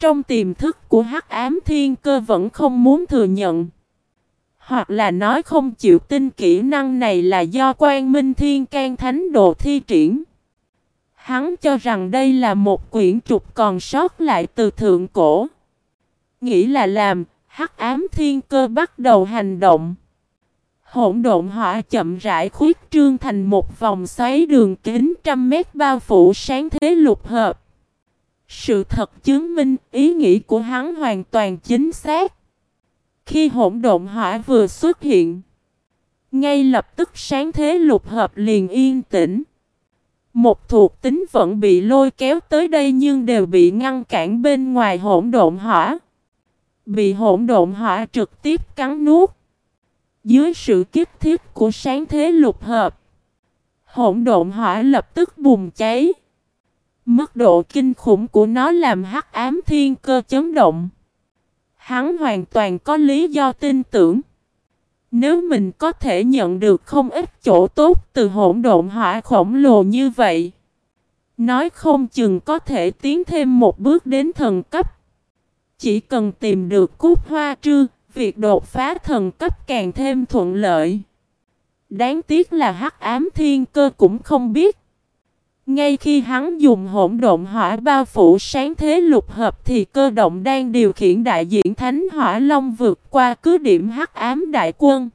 trong tiềm thức của hắc ám thiên cơ vẫn không muốn thừa nhận. Hoặc là nói không chịu tin kỹ năng này là do quan minh thiên can thánh đồ thi triển. Hắn cho rằng đây là một quyển trục còn sót lại từ thượng cổ. Nghĩ là làm, hắc ám thiên cơ bắt đầu hành động. Hỗn độn hỏa chậm rãi khuyết trương thành một vòng xoáy đường kính trăm mét bao phủ sáng thế lục hợp. Sự thật chứng minh ý nghĩ của hắn hoàn toàn chính xác. Khi hỗn độn hỏa vừa xuất hiện, ngay lập tức sáng thế lục hợp liền yên tĩnh. Một thuộc tính vẫn bị lôi kéo tới đây nhưng đều bị ngăn cản bên ngoài hỗn độn hỏa. Bị hỗn độn hỏa trực tiếp cắn nuốt. Dưới sự kiếp thiết của sáng thế lục hợp, hỗn độn hỏa lập tức bùng cháy. Mức độ kinh khủng của nó làm hắc ám thiên cơ chấn động. Hắn hoàn toàn có lý do tin tưởng. Nếu mình có thể nhận được không ít chỗ tốt từ hỗn độn hỏa khổng lồ như vậy. Nói không chừng có thể tiến thêm một bước đến thần cấp. Chỉ cần tìm được cút hoa trư, việc đột phá thần cấp càng thêm thuận lợi. Đáng tiếc là hắc ám thiên cơ cũng không biết. Ngay khi hắn dùng hỗn độn hỏa bao phủ sáng thế lục hợp thì cơ động đang điều khiển đại diện Thánh Hỏa Long vượt qua cứ điểm hắc ám đại quân.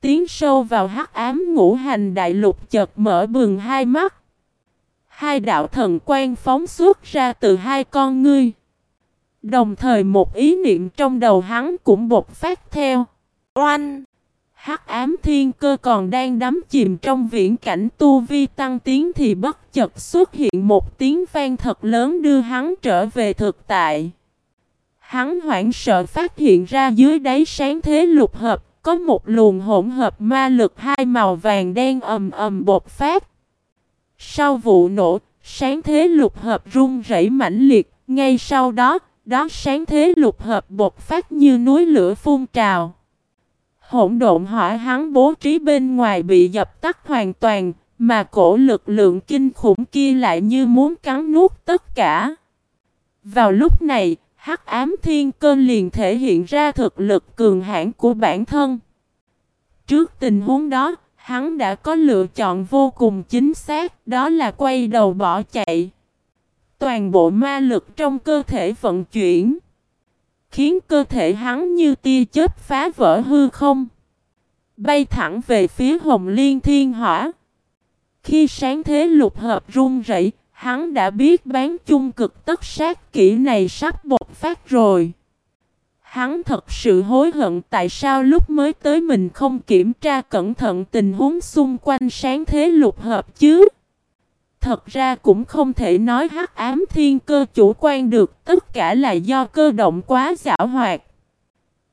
Tiến sâu vào hắc ám ngũ hành đại lục chợt mở bừng hai mắt. Hai đạo thần quan phóng xuất ra từ hai con ngươi. Đồng thời một ý niệm trong đầu hắn cũng bột phát theo. Oanh! Hắc ám thiên cơ còn đang đắm chìm trong viễn cảnh tu vi tăng tiến thì bất chợt xuất hiện một tiếng vang thật lớn đưa hắn trở về thực tại. Hắn hoảng sợ phát hiện ra dưới đáy sáng thế lục hợp có một luồng hỗn hợp ma lực hai màu vàng đen ầm ầm bột phát. Sau vụ nổ, sáng thế lục hợp rung rẩy mãnh liệt, ngay sau đó, đó sáng thế lục hợp bột phát như núi lửa phun trào. Hỗn độn hỏa hắn bố trí bên ngoài bị dập tắt hoàn toàn, mà cổ lực lượng kinh khủng kia lại như muốn cắn nuốt tất cả. Vào lúc này, hắc ám thiên cơ liền thể hiện ra thực lực cường hãn của bản thân. Trước tình huống đó, hắn đã có lựa chọn vô cùng chính xác, đó là quay đầu bỏ chạy. Toàn bộ ma lực trong cơ thể vận chuyển khiến cơ thể hắn như tia chớp phá vỡ hư không. Bay thẳng về phía hồng liên thiên hỏa. Khi sáng thế lục hợp run rẩy, hắn đã biết bán chung cực tất sát kỹ này sắp bột phát rồi. Hắn thật sự hối hận tại sao lúc mới tới mình không kiểm tra cẩn thận tình huống xung quanh sáng thế lục hợp chứ. Thật ra cũng không thể nói hắc ám thiên cơ chủ quan được, tất cả là do cơ động quá giả hoạt.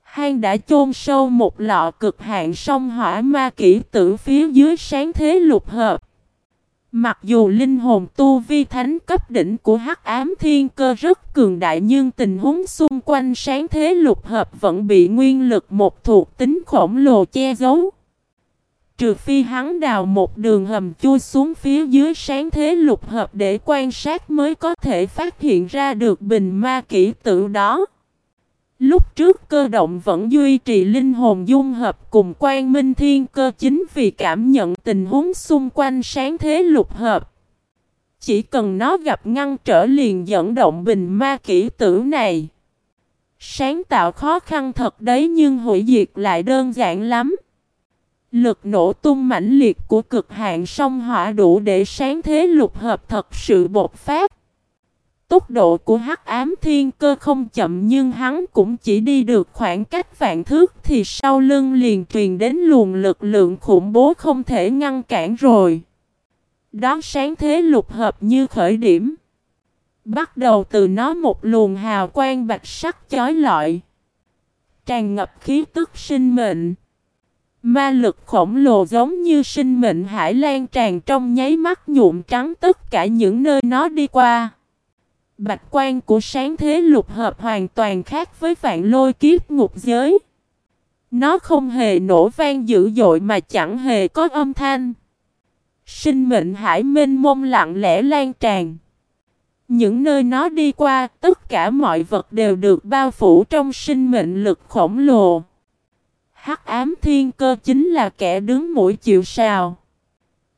Hang đã chôn sâu một lọ cực hạn sông hỏa ma kỹ tử phía dưới sáng thế lục hợp. Mặc dù linh hồn tu vi thánh cấp đỉnh của hắc ám thiên cơ rất cường đại nhưng tình huống xung quanh sáng thế lục hợp vẫn bị nguyên lực một thuộc tính khổng lồ che giấu. Trừ phi hắn đào một đường hầm chui xuống phía dưới sáng thế lục hợp để quan sát mới có thể phát hiện ra được bình ma kỹ tự đó. Lúc trước cơ động vẫn duy trì linh hồn dung hợp cùng quan minh thiên cơ chính vì cảm nhận tình huống xung quanh sáng thế lục hợp. Chỉ cần nó gặp ngăn trở liền dẫn động bình ma kỹ tử này. Sáng tạo khó khăn thật đấy nhưng hủy diệt lại đơn giản lắm. Lực nổ tung mãnh liệt của cực hạn sông hỏa đủ để sáng thế lục hợp thật sự bột phát. Tốc độ của hắc ám thiên cơ không chậm nhưng hắn cũng chỉ đi được khoảng cách vạn thước thì sau lưng liền truyền đến luồng lực lượng khủng bố không thể ngăn cản rồi. Đó sáng thế lục hợp như khởi điểm. Bắt đầu từ nó một luồng hào quang bạch sắc chói lọi. Tràn ngập khí tức sinh mệnh. Ma lực khổng lồ giống như sinh mệnh hải lan tràn trong nháy mắt nhuộm trắng tất cả những nơi nó đi qua. Bạch quan của sáng thế lục hợp hoàn toàn khác với vạn lôi kiếp ngục giới. Nó không hề nổ vang dữ dội mà chẳng hề có âm thanh. Sinh mệnh hải minh mông lặng lẽ lan tràn. Những nơi nó đi qua, tất cả mọi vật đều được bao phủ trong sinh mệnh lực khổng lồ. Hắc ám thiên cơ chính là kẻ đứng mũi chịu sào.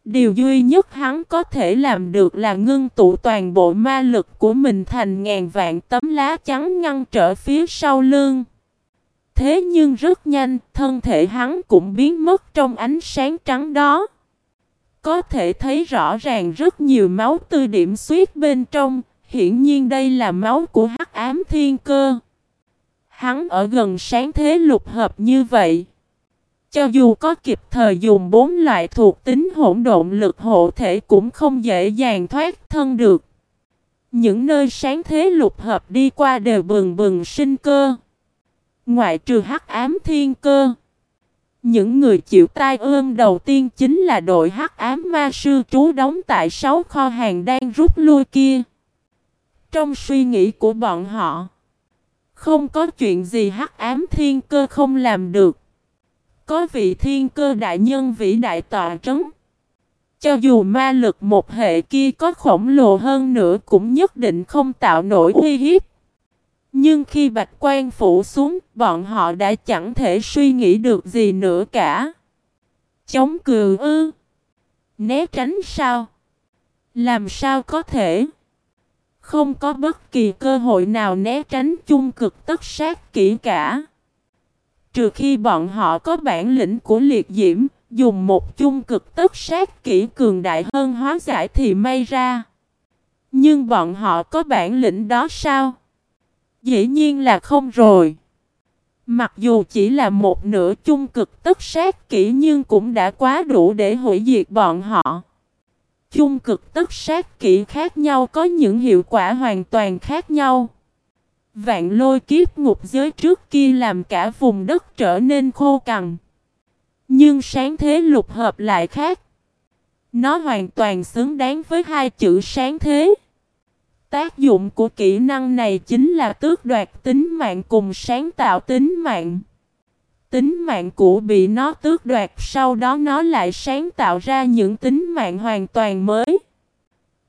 Điều duy nhất hắn có thể làm được là ngưng tụ toàn bộ ma lực của mình thành ngàn vạn tấm lá trắng ngăn trở phía sau lưng. Thế nhưng rất nhanh, thân thể hắn cũng biến mất trong ánh sáng trắng đó. Có thể thấy rõ ràng rất nhiều máu tươi điểm suýt bên trong, hiển nhiên đây là máu của hắc ám thiên cơ. Hắn ở gần sáng thế lục hợp như vậy. Cho dù có kịp thời dùng bốn loại thuộc tính hỗn độn lực hộ thể cũng không dễ dàng thoát thân được. Những nơi sáng thế lục hợp đi qua đều bừng bừng sinh cơ. Ngoại trừ hắc ám thiên cơ. Những người chịu tai ương đầu tiên chính là đội hắc ám ma sư trú đóng tại sáu kho hàng đang rút lui kia. Trong suy nghĩ của bọn họ, không có chuyện gì hắc ám thiên cơ không làm được. Có vị thiên cơ đại nhân vĩ đại tọa trấn. Cho dù ma lực một hệ kia có khổng lồ hơn nữa cũng nhất định không tạo nổi uy hiếp. Nhưng khi bạch quan phủ xuống, bọn họ đã chẳng thể suy nghĩ được gì nữa cả. Chống cừ ư? Né tránh sao? Làm sao có thể? Không có bất kỳ cơ hội nào né tránh chung cực tất sát kỹ cả. Trừ khi bọn họ có bản lĩnh của liệt diễm, dùng một chung cực tất sát kỹ cường đại hơn hóa giải thì may ra. Nhưng bọn họ có bản lĩnh đó sao? Dĩ nhiên là không rồi. Mặc dù chỉ là một nửa chung cực tất sát kỹ nhưng cũng đã quá đủ để hủy diệt bọn họ. Chung cực tất sát kỹ khác nhau, có những hiệu quả hoàn toàn khác nhau. Vạn lôi kiếp ngục giới trước kia làm cả vùng đất trở nên khô cằn. Nhưng sáng thế lục hợp lại khác. Nó hoàn toàn xứng đáng với hai chữ sáng thế. Tác dụng của kỹ năng này chính là tước đoạt tính mạng cùng sáng tạo tính mạng. Tính mạng cũ bị nó tước đoạt sau đó nó lại sáng tạo ra những tính mạng hoàn toàn mới.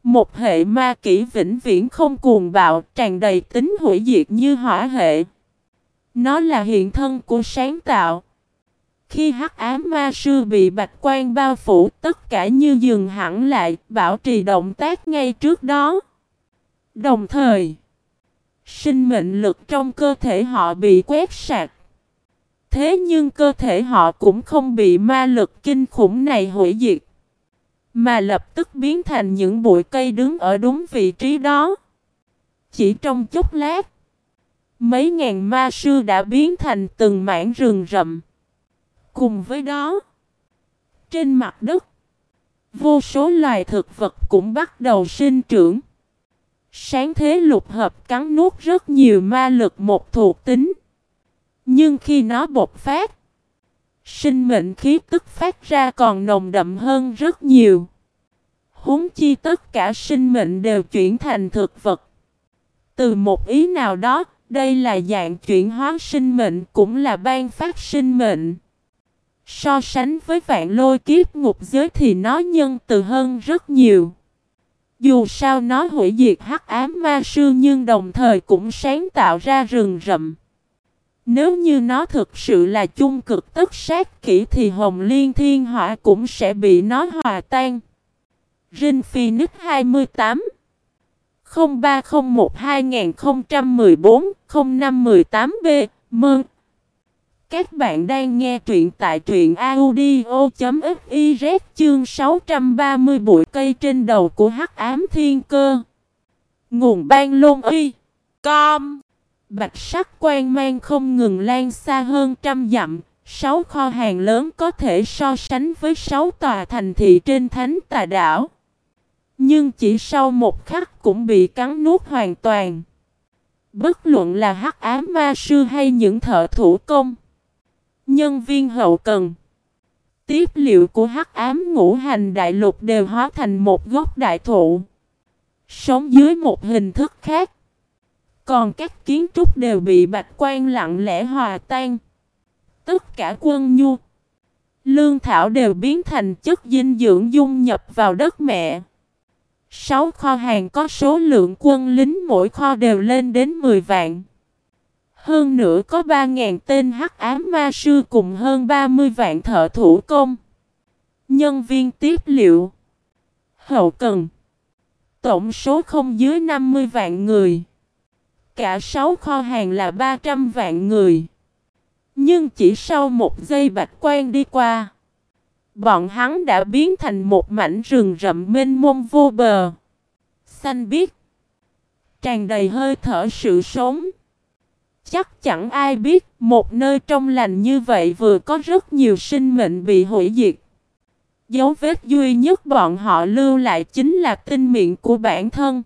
Một hệ ma kỹ vĩnh viễn không cuồng bạo, tràn đầy tính hủy diệt như hỏa hệ. Nó là hiện thân của sáng tạo. Khi hắc ám ma sư bị bạch quan bao phủ, tất cả như dừng hẳn lại, bảo trì động tác ngay trước đó. Đồng thời, sinh mệnh lực trong cơ thể họ bị quét sạch. Thế nhưng cơ thể họ cũng không bị ma lực kinh khủng này hủy diệt. Mà lập tức biến thành những bụi cây đứng ở đúng vị trí đó. Chỉ trong chốc lát, mấy ngàn ma sư đã biến thành từng mảng rừng rậm. Cùng với đó, trên mặt đất, vô số loài thực vật cũng bắt đầu sinh trưởng. Sáng thế lục hợp cắn nuốt rất nhiều ma lực một thuộc tính. Nhưng khi nó bộc phát, sinh mệnh khí tức phát ra còn nồng đậm hơn rất nhiều. Huống chi tất cả sinh mệnh đều chuyển thành thực vật. Từ một ý nào đó, đây là dạng chuyển hóa sinh mệnh cũng là ban phát sinh mệnh. So sánh với vạn lôi kiếp ngục giới thì nó nhân từ hơn rất nhiều. Dù sao nó hủy diệt hắc ám ma sư nhưng đồng thời cũng sáng tạo ra rừng rậm. Nếu như nó thực sự là chung cực tất sát kỹ thì hồng liên thiên hỏa cũng sẽ bị nó hòa tan. Rin Phoenix 28 0301 2014 0518B Mơn Các bạn đang nghe truyện tại truyện audio.fiz chương 630 bụi cây trên đầu của hắc ám thiên cơ. Nguồn ban lôn y. Com. Bạch sắc quan mang không ngừng lan xa hơn trăm dặm, Sáu kho hàng lớn có thể so sánh với sáu tòa thành thị trên thánh tà đảo nhưng chỉ sau một khắc cũng bị cắn nuốt hoàn toàn. Bất luận là hắc ám ma sư hay những thợ thủ công. Nhân viên hậu cần. Tiếp liệu của hắc ám ngũ hành đại lục đều hóa thành một gốc đại thụ. Sống dưới một hình thức khác. Còn các kiến trúc đều bị bạch quan lặng lẽ hòa tan. Tất cả quân nhu. Lương thảo đều biến thành chất dinh dưỡng dung nhập vào đất mẹ. Sáu kho hàng có số lượng quân lính mỗi kho đều lên đến 10 vạn. Hơn nữa có 3.000 tên hắc ám ma sư cùng hơn 30 vạn thợ thủ công. Nhân viên tiếp liệu. Hậu cần. Tổng số không dưới 50 vạn người. Cả 6 kho hàng là 300 vạn người. Nhưng chỉ sau một giây bạch quan đi qua. Bọn hắn đã biến thành một mảnh rừng rậm mênh mông vô bờ. Xanh biếc. Tràn đầy hơi thở sự sống. Chắc chẳng ai biết một nơi trong lành như vậy vừa có rất nhiều sinh mệnh bị hủy diệt. Dấu vết duy nhất bọn họ lưu lại chính là tinh miệng của bản thân.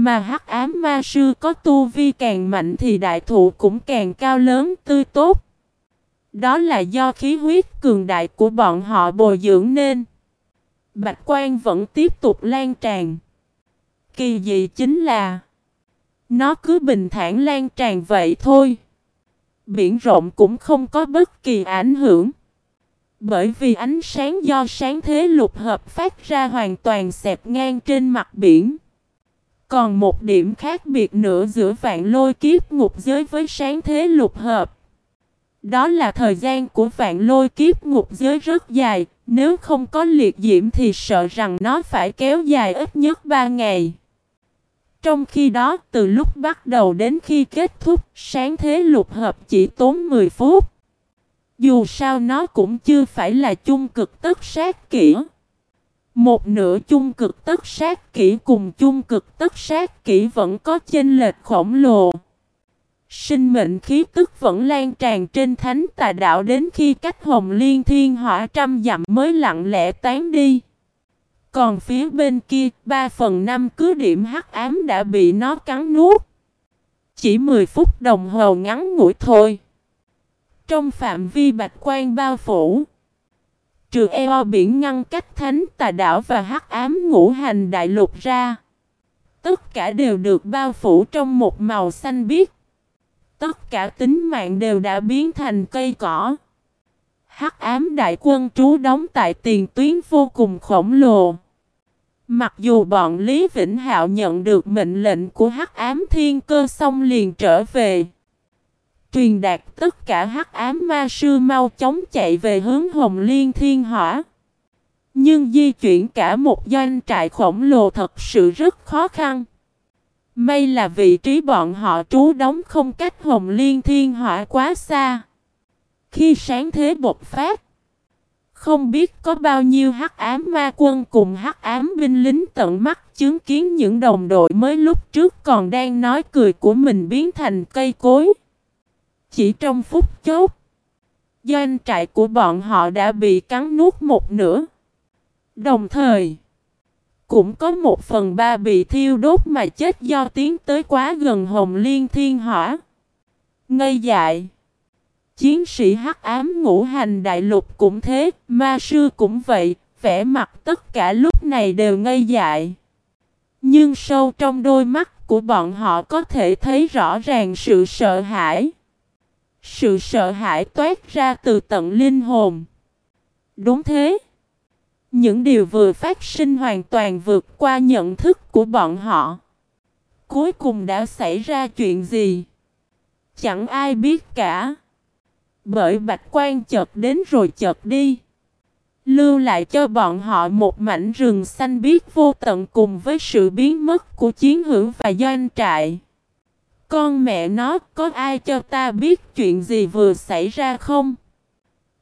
Mà hắc ám ma sư có tu vi càng mạnh thì đại thụ cũng càng cao lớn, tươi tốt. Đó là do khí huyết cường đại của bọn họ bồi dưỡng nên. Bạch quan vẫn tiếp tục lan tràn. Kỳ dị chính là, Nó cứ bình thản lan tràn vậy thôi. Biển rộng cũng không có bất kỳ ảnh hưởng. Bởi vì ánh sáng do sáng thế lục hợp phát ra hoàn toàn xẹp ngang trên mặt biển. Còn một điểm khác biệt nữa giữa vạn lôi kiếp ngục giới với sáng thế lục hợp. Đó là thời gian của vạn lôi kiếp ngục giới rất dài, nếu không có liệt diễm thì sợ rằng nó phải kéo dài ít nhất 3 ngày. Trong khi đó, từ lúc bắt đầu đến khi kết thúc, sáng thế lục hợp chỉ tốn 10 phút. Dù sao nó cũng chưa phải là chung cực tất sát kỹ. Một nửa chung cực tất sát kỹ cùng chung cực tất sát kỹ vẫn có chênh lệch khổng lồ. Sinh mệnh khí tức vẫn lan tràn trên thánh tà đạo đến khi cách hồng liên thiên hỏa trăm dặm mới lặng lẽ tán đi. Còn phía bên kia, 3 phần 5 cứ điểm hắc ám đã bị nó cắn nuốt. Chỉ 10 phút đồng hồ ngắn ngủi thôi. Trong phạm vi bạch quan bao phủ, trừ eo biển ngăn cách thánh tà đảo và hắc ám ngũ hành đại lục ra. Tất cả đều được bao phủ trong một màu xanh biếc. Tất cả tính mạng đều đã biến thành cây cỏ. Hắc ám đại quân trú đóng tại tiền tuyến vô cùng khổng lồ. Mặc dù bọn Lý Vĩnh Hạo nhận được mệnh lệnh của Hắc ám thiên cơ xong liền trở về. Truyền đạt tất cả Hắc ám ma sư mau chóng chạy về hướng Hồng Liên Thiên Hỏa. Nhưng di chuyển cả một doanh trại khổng lồ thật sự rất khó khăn. May là vị trí bọn họ trú đóng không cách Hồng Liên Thiên Hỏa quá xa. Khi sáng thế bộc phát, không biết có bao nhiêu hắc ám ma quân cùng hắc ám binh lính tận mắt chứng kiến những đồng đội mới lúc trước còn đang nói cười của mình biến thành cây cối. Chỉ trong phút chốt, doanh trại của bọn họ đã bị cắn nuốt một nửa. Đồng thời, cũng có một phần ba bị thiêu đốt mà chết do tiến tới quá gần hồng liên thiên hỏa. Ngây dại. Chiến sĩ hắc ám ngũ hành đại lục cũng thế, ma sư cũng vậy, vẻ mặt tất cả lúc này đều ngây dại. Nhưng sâu trong đôi mắt của bọn họ có thể thấy rõ ràng sự sợ hãi. Sự sợ hãi toát ra từ tận linh hồn. Đúng thế. Những điều vừa phát sinh hoàn toàn vượt qua nhận thức của bọn họ. Cuối cùng đã xảy ra chuyện gì? Chẳng ai biết cả. Bởi bạch quan chợt đến rồi chợt đi. Lưu lại cho bọn họ một mảnh rừng xanh biếc vô tận cùng với sự biến mất của chiến hữu và doanh trại. Con mẹ nó, có ai cho ta biết chuyện gì vừa xảy ra không?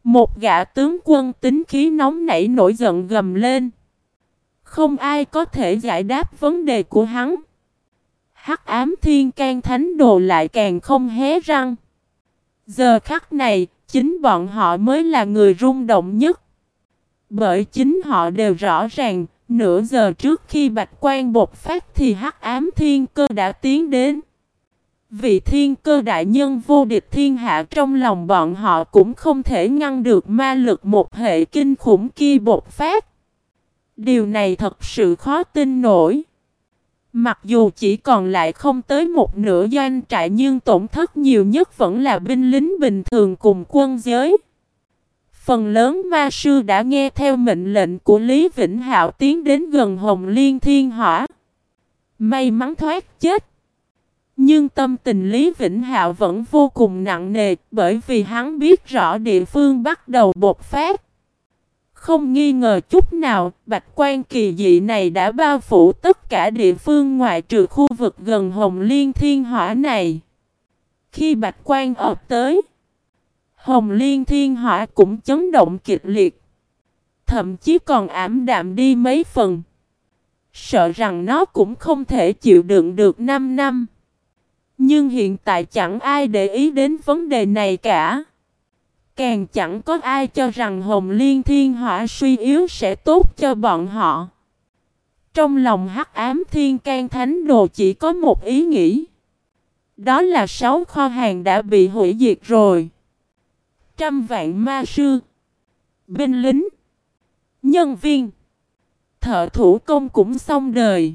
Một gã tướng quân tính khí nóng nảy nổi giận gầm lên. Không ai có thể giải đáp vấn đề của hắn. Hắc ám thiên can thánh đồ lại càng không hé răng. Giờ khắc này, chính bọn họ mới là người rung động nhất. Bởi chính họ đều rõ ràng, nửa giờ trước khi bạch quan bột phát thì hắc ám thiên cơ đã tiến đến. Vị thiên cơ đại nhân vô địch thiên hạ trong lòng bọn họ cũng không thể ngăn được ma lực một hệ kinh khủng kia bột phát. Điều này thật sự khó tin nổi. Mặc dù chỉ còn lại không tới một nửa doanh trại nhưng tổn thất nhiều nhất vẫn là binh lính bình thường cùng quân giới. Phần lớn ma sư đã nghe theo mệnh lệnh của Lý Vĩnh Hạo tiến đến gần Hồng Liên Thiên Hỏa. May mắn thoát chết. Nhưng tâm tình Lý Vĩnh Hạo vẫn vô cùng nặng nề bởi vì hắn biết rõ địa phương bắt đầu bột phát. Không nghi ngờ chút nào, bạch quan kỳ dị này đã bao phủ tất cả địa phương ngoại trừ khu vực gần Hồng Liên Thiên Hỏa này. Khi bạch quan ập tới, Hồng Liên Thiên Hỏa cũng chấn động kịch liệt. Thậm chí còn ảm đạm đi mấy phần. Sợ rằng nó cũng không thể chịu đựng được 5 năm. Nhưng hiện tại chẳng ai để ý đến vấn đề này cả. Càng chẳng có ai cho rằng Hồng Liên Thiên Hỏa suy yếu sẽ tốt cho bọn họ. Trong lòng hắc ám thiên can thánh đồ chỉ có một ý nghĩ. Đó là sáu kho hàng đã bị hủy diệt rồi. Trăm vạn ma sư, binh lính, nhân viên, thợ thủ công cũng xong đời.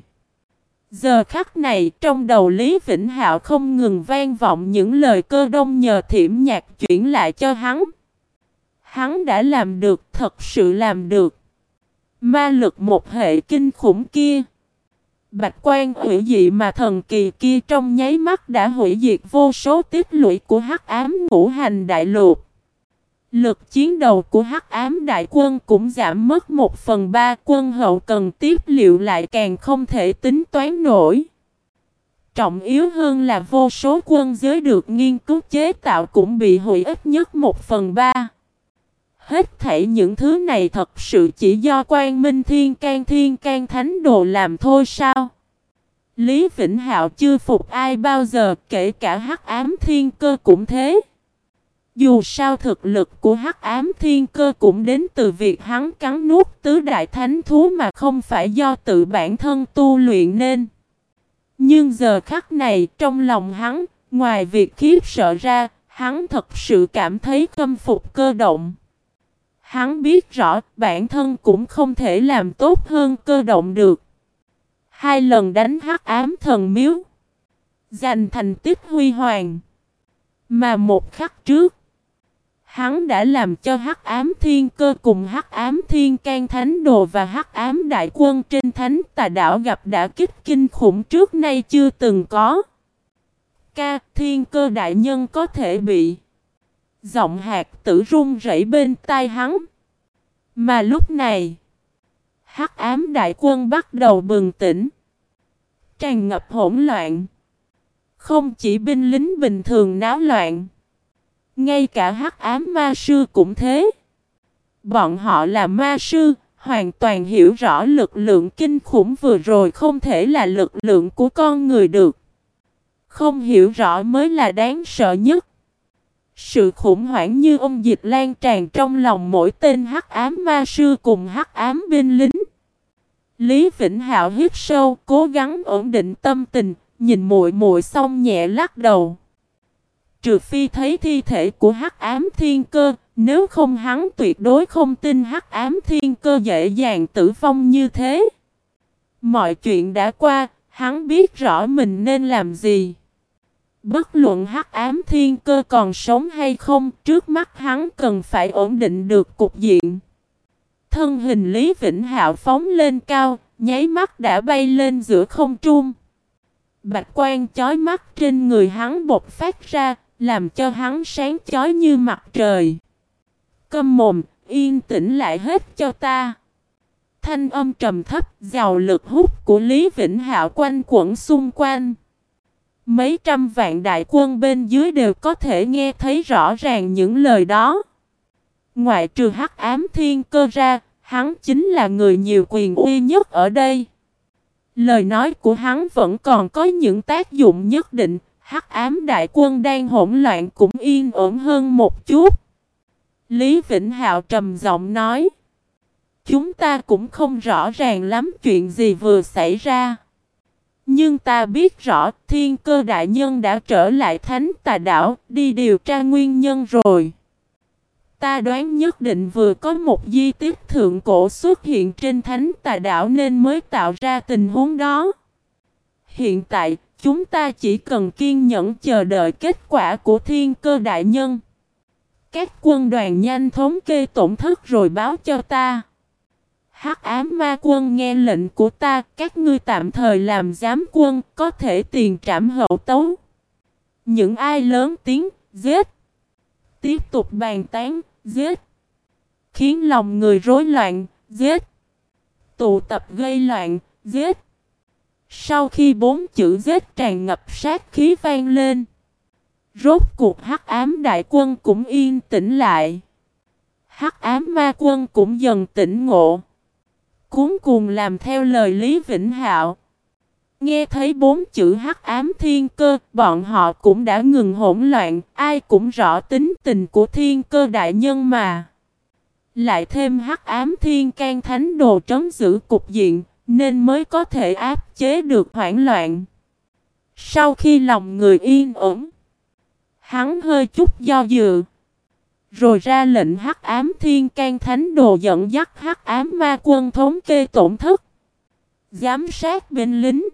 Giờ khắc này trong đầu Lý Vĩnh Hạo không ngừng vang vọng những lời cơ đông nhờ thiểm nhạc chuyển lại cho hắn. Hắn đã làm được, thật sự làm được. Ma lực một hệ kinh khủng kia. Bạch quan hủy dị mà thần kỳ kia trong nháy mắt đã hủy diệt vô số tiết lũy của hắc ám ngũ hành đại lục. Lực chiến đầu của hắc ám đại quân cũng giảm mất một phần ba quân hậu cần tiếp liệu lại càng không thể tính toán nổi. Trọng yếu hơn là vô số quân giới được nghiên cứu chế tạo cũng bị hủy ít nhất một phần ba. Hết thảy những thứ này thật sự chỉ do quan minh thiên can thiên can thánh đồ làm thôi sao? Lý Vĩnh Hạo chưa phục ai bao giờ, kể cả hắc ám thiên cơ cũng thế. Dù sao thực lực của hắc ám thiên cơ cũng đến từ việc hắn cắn nuốt tứ đại thánh thú mà không phải do tự bản thân tu luyện nên. Nhưng giờ khắc này trong lòng hắn, ngoài việc khiếp sợ ra, hắn thật sự cảm thấy khâm phục cơ động. Hắn biết rõ bản thân cũng không thể làm tốt hơn cơ động được. Hai lần đánh hắc ám thần miếu. Giành thành tích huy hoàng. Mà một khắc trước. Hắn đã làm cho hắc ám thiên cơ cùng hắc ám thiên can thánh đồ và hắc ám đại quân trên thánh tà đảo gặp đã kích kinh khủng trước nay chưa từng có. Ca thiên cơ đại nhân có thể bị. Giọng hạt tử run rẩy bên tai hắn. Mà lúc này, hắc ám đại quân bắt đầu bừng tỉnh. Tràn ngập hỗn loạn. Không chỉ binh lính bình thường náo loạn. Ngay cả hắc ám ma sư cũng thế. Bọn họ là ma sư, hoàn toàn hiểu rõ lực lượng kinh khủng vừa rồi không thể là lực lượng của con người được. Không hiểu rõ mới là đáng sợ nhất. Sự khủng hoảng như ông dịch lan tràn trong lòng mỗi tên hắc ám ma sư cùng hắc ám binh lính. Lý Vĩnh Hạo hít sâu, cố gắng ổn định tâm tình, nhìn muội muội xong nhẹ lắc đầu. Trừ phi thấy thi thể của hắc ám thiên cơ, nếu không hắn tuyệt đối không tin hắc ám thiên cơ dễ dàng tử vong như thế. Mọi chuyện đã qua, hắn biết rõ mình nên làm gì. Bất luận hắc ám thiên cơ còn sống hay không, trước mắt hắn cần phải ổn định được cục diện. Thân hình Lý Vĩnh Hạo phóng lên cao, nháy mắt đã bay lên giữa không trung. Bạch quan chói mắt trên người hắn bột phát ra, làm cho hắn sáng chói như mặt trời. Câm mồm, yên tĩnh lại hết cho ta. Thanh âm trầm thấp, giàu lực hút của Lý Vĩnh Hạo quanh quẩn xung quanh. Mấy trăm vạn đại quân bên dưới đều có thể nghe thấy rõ ràng những lời đó. Ngoại trừ hắc ám thiên cơ ra, hắn chính là người nhiều quyền uy nhất ở đây. Lời nói của hắn vẫn còn có những tác dụng nhất định, hắc ám đại quân đang hỗn loạn cũng yên ổn hơn một chút. Lý Vĩnh Hạo trầm giọng nói. Chúng ta cũng không rõ ràng lắm chuyện gì vừa xảy ra. Nhưng ta biết rõ thiên cơ đại nhân đã trở lại thánh tà đảo đi điều tra nguyên nhân rồi. Ta đoán nhất định vừa có một di tích thượng cổ xuất hiện trên thánh tà đảo nên mới tạo ra tình huống đó. Hiện tại, chúng ta chỉ cần kiên nhẫn chờ đợi kết quả của thiên cơ đại nhân. các quân đoàn nhanh thống kê tổn thất rồi báo cho ta. Hắc ám ma quân nghe lệnh của ta, các ngươi tạm thời làm giám quân, có thể tiền trảm hậu tấu. Những ai lớn tiếng, giết. Tiếp tục bàn tán, giết. Khiến lòng người rối loạn, giết. Tụ tập gây loạn, giết. Sau khi bốn chữ giết tràn ngập sát khí vang lên. Rốt cuộc hắc ám đại quân cũng yên tĩnh lại. Hắc ám ma quân cũng dần tỉnh ngộ. Cuốn cuồng làm theo lời Lý Vĩnh Hạo. Nghe thấy bốn chữ hắc ám thiên cơ, bọn họ cũng đã ngừng hỗn loạn, ai cũng rõ tính tình của thiên cơ đại nhân mà. Lại thêm hắc ám thiên can thánh đồ trấn giữ cục diện, nên mới có thể áp chế được hoảng loạn. Sau khi lòng người yên ổn, hắn hơi chút do dự. Rồi ra lệnh hắc ám thiên can thánh đồ dẫn dắt hắc ám ma quân thống kê tổn thất. Giám sát binh lính.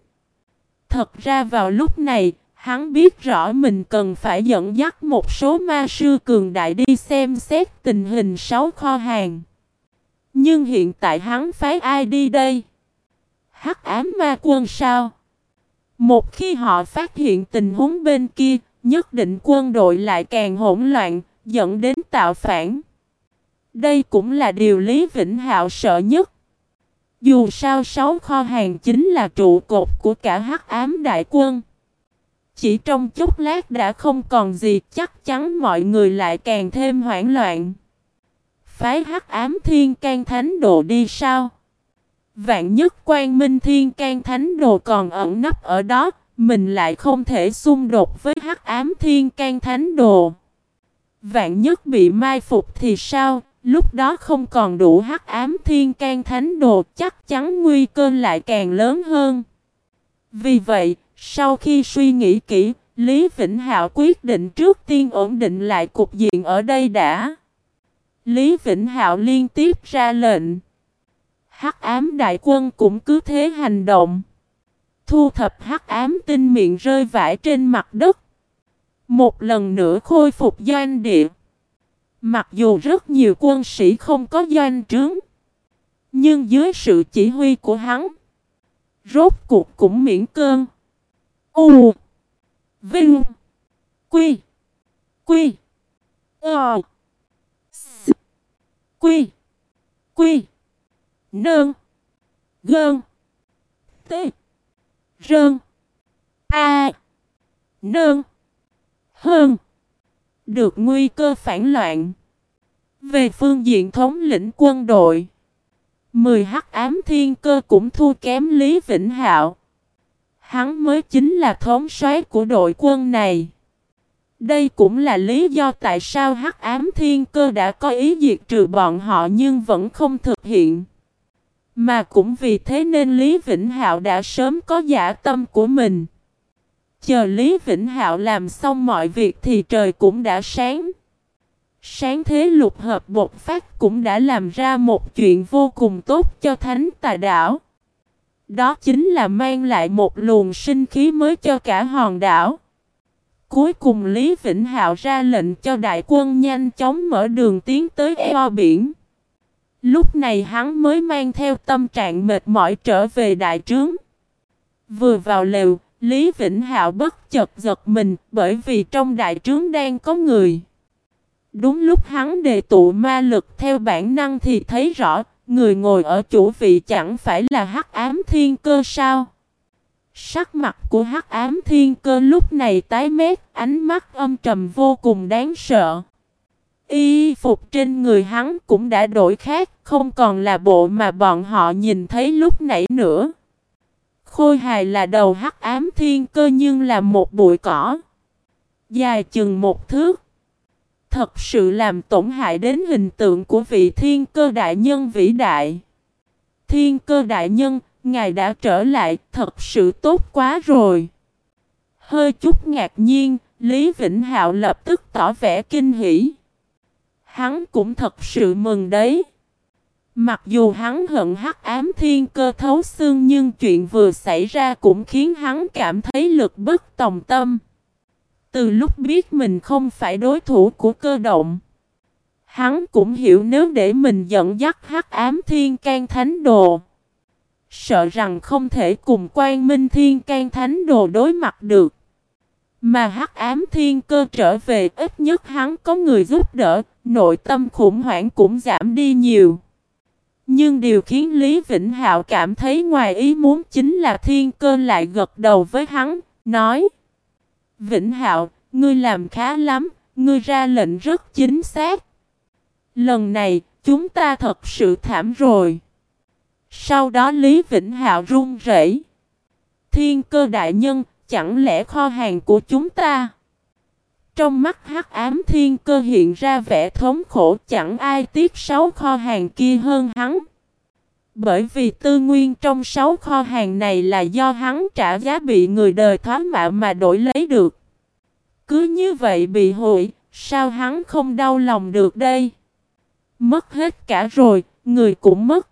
Thật ra vào lúc này, hắn biết rõ mình cần phải dẫn dắt một số ma sư cường đại đi xem xét tình hình sáu kho hàng. Nhưng hiện tại hắn phái ai đi đây? Hắc ám ma quân sao? Một khi họ phát hiện tình huống bên kia, nhất định quân đội lại càng hỗn loạn, dẫn đến tạo phản. Đây cũng là điều Lý Vĩnh Hạo sợ nhất. Dù sao sáu kho hàng chính là trụ cột của cả hắc ám đại quân. Chỉ trong chốc lát đã không còn gì chắc chắn mọi người lại càng thêm hoảng loạn. Phái hắc ám thiên can thánh đồ đi sao? Vạn nhất quan minh thiên can thánh đồ còn ẩn nấp ở đó, mình lại không thể xung đột với hắc ám thiên can thánh đồ. Vạn nhất bị mai phục thì sao? Lúc đó không còn đủ hắc ám thiên can thánh đồ chắc chắn nguy cơ lại càng lớn hơn. Vì vậy, sau khi suy nghĩ kỹ, Lý Vĩnh Hạo quyết định trước tiên ổn định lại cục diện ở đây đã. Lý Vĩnh Hạo liên tiếp ra lệnh. Hắc ám đại quân cũng cứ thế hành động. Thu thập hắc ám tinh miệng rơi vãi trên mặt đất. Một lần nữa khôi phục doanh địa. Mặc dù rất nhiều quân sĩ không có doanh trướng. Nhưng dưới sự chỉ huy của hắn. Rốt cuộc cũng miễn cơn. U. Vinh. Quy. Quy. Ờ. S. Quy. Quy. Nương. Gơn. T. Rơn. A. Nương. Hơn. Được nguy cơ phản loạn. Về phương diện thống lĩnh quân đội. Mười hắc ám thiên cơ cũng thua kém Lý Vĩnh Hạo. Hắn mới chính là thống soái của đội quân này. Đây cũng là lý do tại sao Hắc Ám Thiên Cơ đã có ý diệt trừ bọn họ nhưng vẫn không thực hiện. Mà cũng vì thế nên Lý Vĩnh Hạo đã sớm có giả tâm của mình. Chờ Lý Vĩnh Hạo làm xong mọi việc thì trời cũng đã sáng. Sáng thế lục hợp bột phát cũng đã làm ra một chuyện vô cùng tốt cho Thánh Tà Đảo. Đó chính là mang lại một luồng sinh khí mới cho cả hòn đảo. Cuối cùng Lý Vĩnh Hạo ra lệnh cho đại quân nhanh chóng mở đường tiến tới eo biển. Lúc này hắn mới mang theo tâm trạng mệt mỏi trở về đại trướng. Vừa vào lều, Lý Vĩnh Hạo bất chợt giật mình bởi vì trong đại trướng đang có người. Đúng lúc hắn đề tụ ma lực theo bản năng thì thấy rõ Người ngồi ở chủ vị chẳng phải là hắc ám thiên cơ sao? Sắc mặt của hắc ám thiên cơ lúc này tái mét, ánh mắt âm trầm vô cùng đáng sợ. Y phục trên người hắn cũng đã đổi khác, không còn là bộ mà bọn họ nhìn thấy lúc nãy nữa. Khôi hài là đầu hắc ám thiên cơ nhưng là một bụi cỏ. Dài chừng một thước thật sự làm tổn hại đến hình tượng của vị thiên cơ đại nhân vĩ đại. Thiên cơ đại nhân, ngài đã trở lại, thật sự tốt quá rồi. Hơi chút ngạc nhiên, Lý Vĩnh Hạo lập tức tỏ vẻ kinh hỉ. Hắn cũng thật sự mừng đấy. Mặc dù hắn hận hắc ám thiên cơ thấu xương nhưng chuyện vừa xảy ra cũng khiến hắn cảm thấy lực bất tòng tâm. Từ lúc biết mình không phải đối thủ của cơ động, Hắn cũng hiểu nếu để mình dẫn dắt hắc ám thiên can thánh đồ. Sợ rằng không thể cùng quan minh thiên can thánh đồ đối mặt được. Mà hắc ám thiên cơ trở về ít nhất hắn có người giúp đỡ, nội tâm khủng hoảng cũng giảm đi nhiều. Nhưng điều khiến Lý Vĩnh Hạo cảm thấy ngoài ý muốn chính là thiên cơ lại gật đầu với hắn, nói Vĩnh Hạo, ngươi làm khá lắm, ngươi ra lệnh rất chính xác. Lần này, chúng ta thật sự thảm rồi. Sau đó Lý Vĩnh Hạo run rẩy. Thiên cơ đại nhân, chẳng lẽ kho hàng của chúng ta? Trong mắt hắc ám thiên cơ hiện ra vẻ thống khổ chẳng ai tiếc sáu kho hàng kia hơn hắn. Bởi vì tư nguyên trong sáu kho hàng này là do hắn trả giá bị người đời thoá mạ mà đổi lấy được. Cứ như vậy bị hội sao hắn không đau lòng được đây? Mất hết cả rồi, người cũng mất.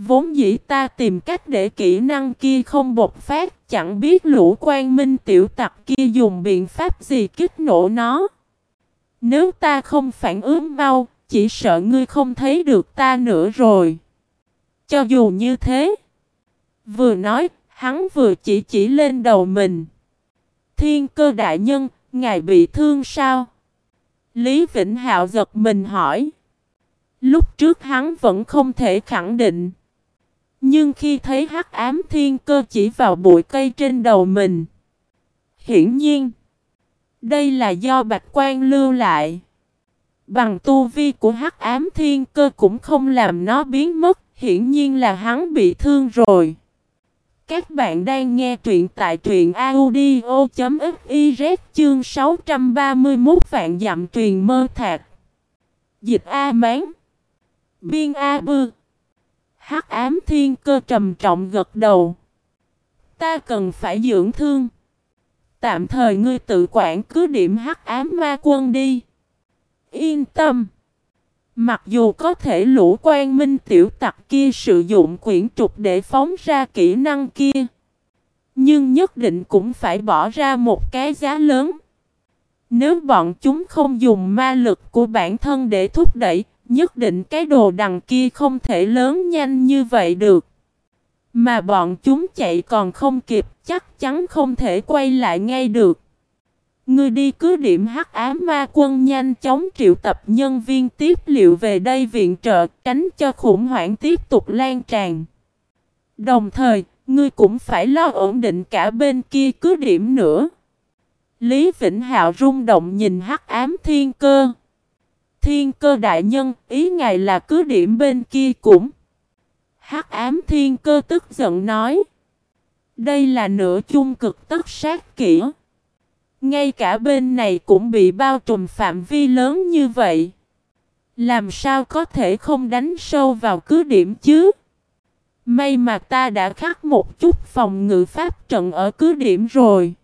Vốn dĩ ta tìm cách để kỹ năng kia không bộc phát, chẳng biết lũ quan minh tiểu tặc kia dùng biện pháp gì kích nổ nó. Nếu ta không phản ứng mau, chỉ sợ ngươi không thấy được ta nữa rồi. Cho dù như thế, vừa nói, hắn vừa chỉ chỉ lên đầu mình. Thiên cơ đại nhân, ngài bị thương sao? Lý Vĩnh Hạo giật mình hỏi. Lúc trước hắn vẫn không thể khẳng định. Nhưng khi thấy hắc ám thiên cơ chỉ vào bụi cây trên đầu mình. Hiển nhiên. Đây là do bạch quan lưu lại. Bằng tu vi của hắc ám thiên cơ cũng không làm nó biến mất. Hiển nhiên là hắn bị thương rồi. Các bạn đang nghe truyện tại truyện audio.fiz chương 631 vạn dặm truyền mơ thạc. Dịch A Mán Biên A Bư Hắc ám thiên cơ trầm trọng gật đầu. Ta cần phải dưỡng thương. Tạm thời ngươi tự quản cứ điểm hắc ám ma quân đi. Yên tâm. Mặc dù có thể lũ quan minh tiểu tặc kia sử dụng quyển trục để phóng ra kỹ năng kia. Nhưng nhất định cũng phải bỏ ra một cái giá lớn. Nếu bọn chúng không dùng ma lực của bản thân để thúc đẩy, nhất định cái đồ đằng kia không thể lớn nhanh như vậy được. Mà bọn chúng chạy còn không kịp, chắc chắn không thể quay lại ngay được. Ngươi đi cứ điểm hắc ám ma quân nhanh chóng triệu tập nhân viên tiếp liệu về đây viện trợ, tránh cho khủng hoảng tiếp tục lan tràn. Đồng thời, ngươi cũng phải lo ổn định cả bên kia cứ điểm nữa. Lý Vĩnh Hạo rung động nhìn hắc ám thiên cơ. Thiên cơ đại nhân, ý ngài là cứ điểm bên kia cũng. Hắc ám thiên cơ tức giận nói. Đây là nửa chung cực tất sát kỹ. Ngay cả bên này cũng bị bao trùm phạm vi lớn như vậy. Làm sao có thể không đánh sâu vào cứ điểm chứ? May mà ta đã khắc một chút phòng ngự pháp trận ở cứ điểm rồi.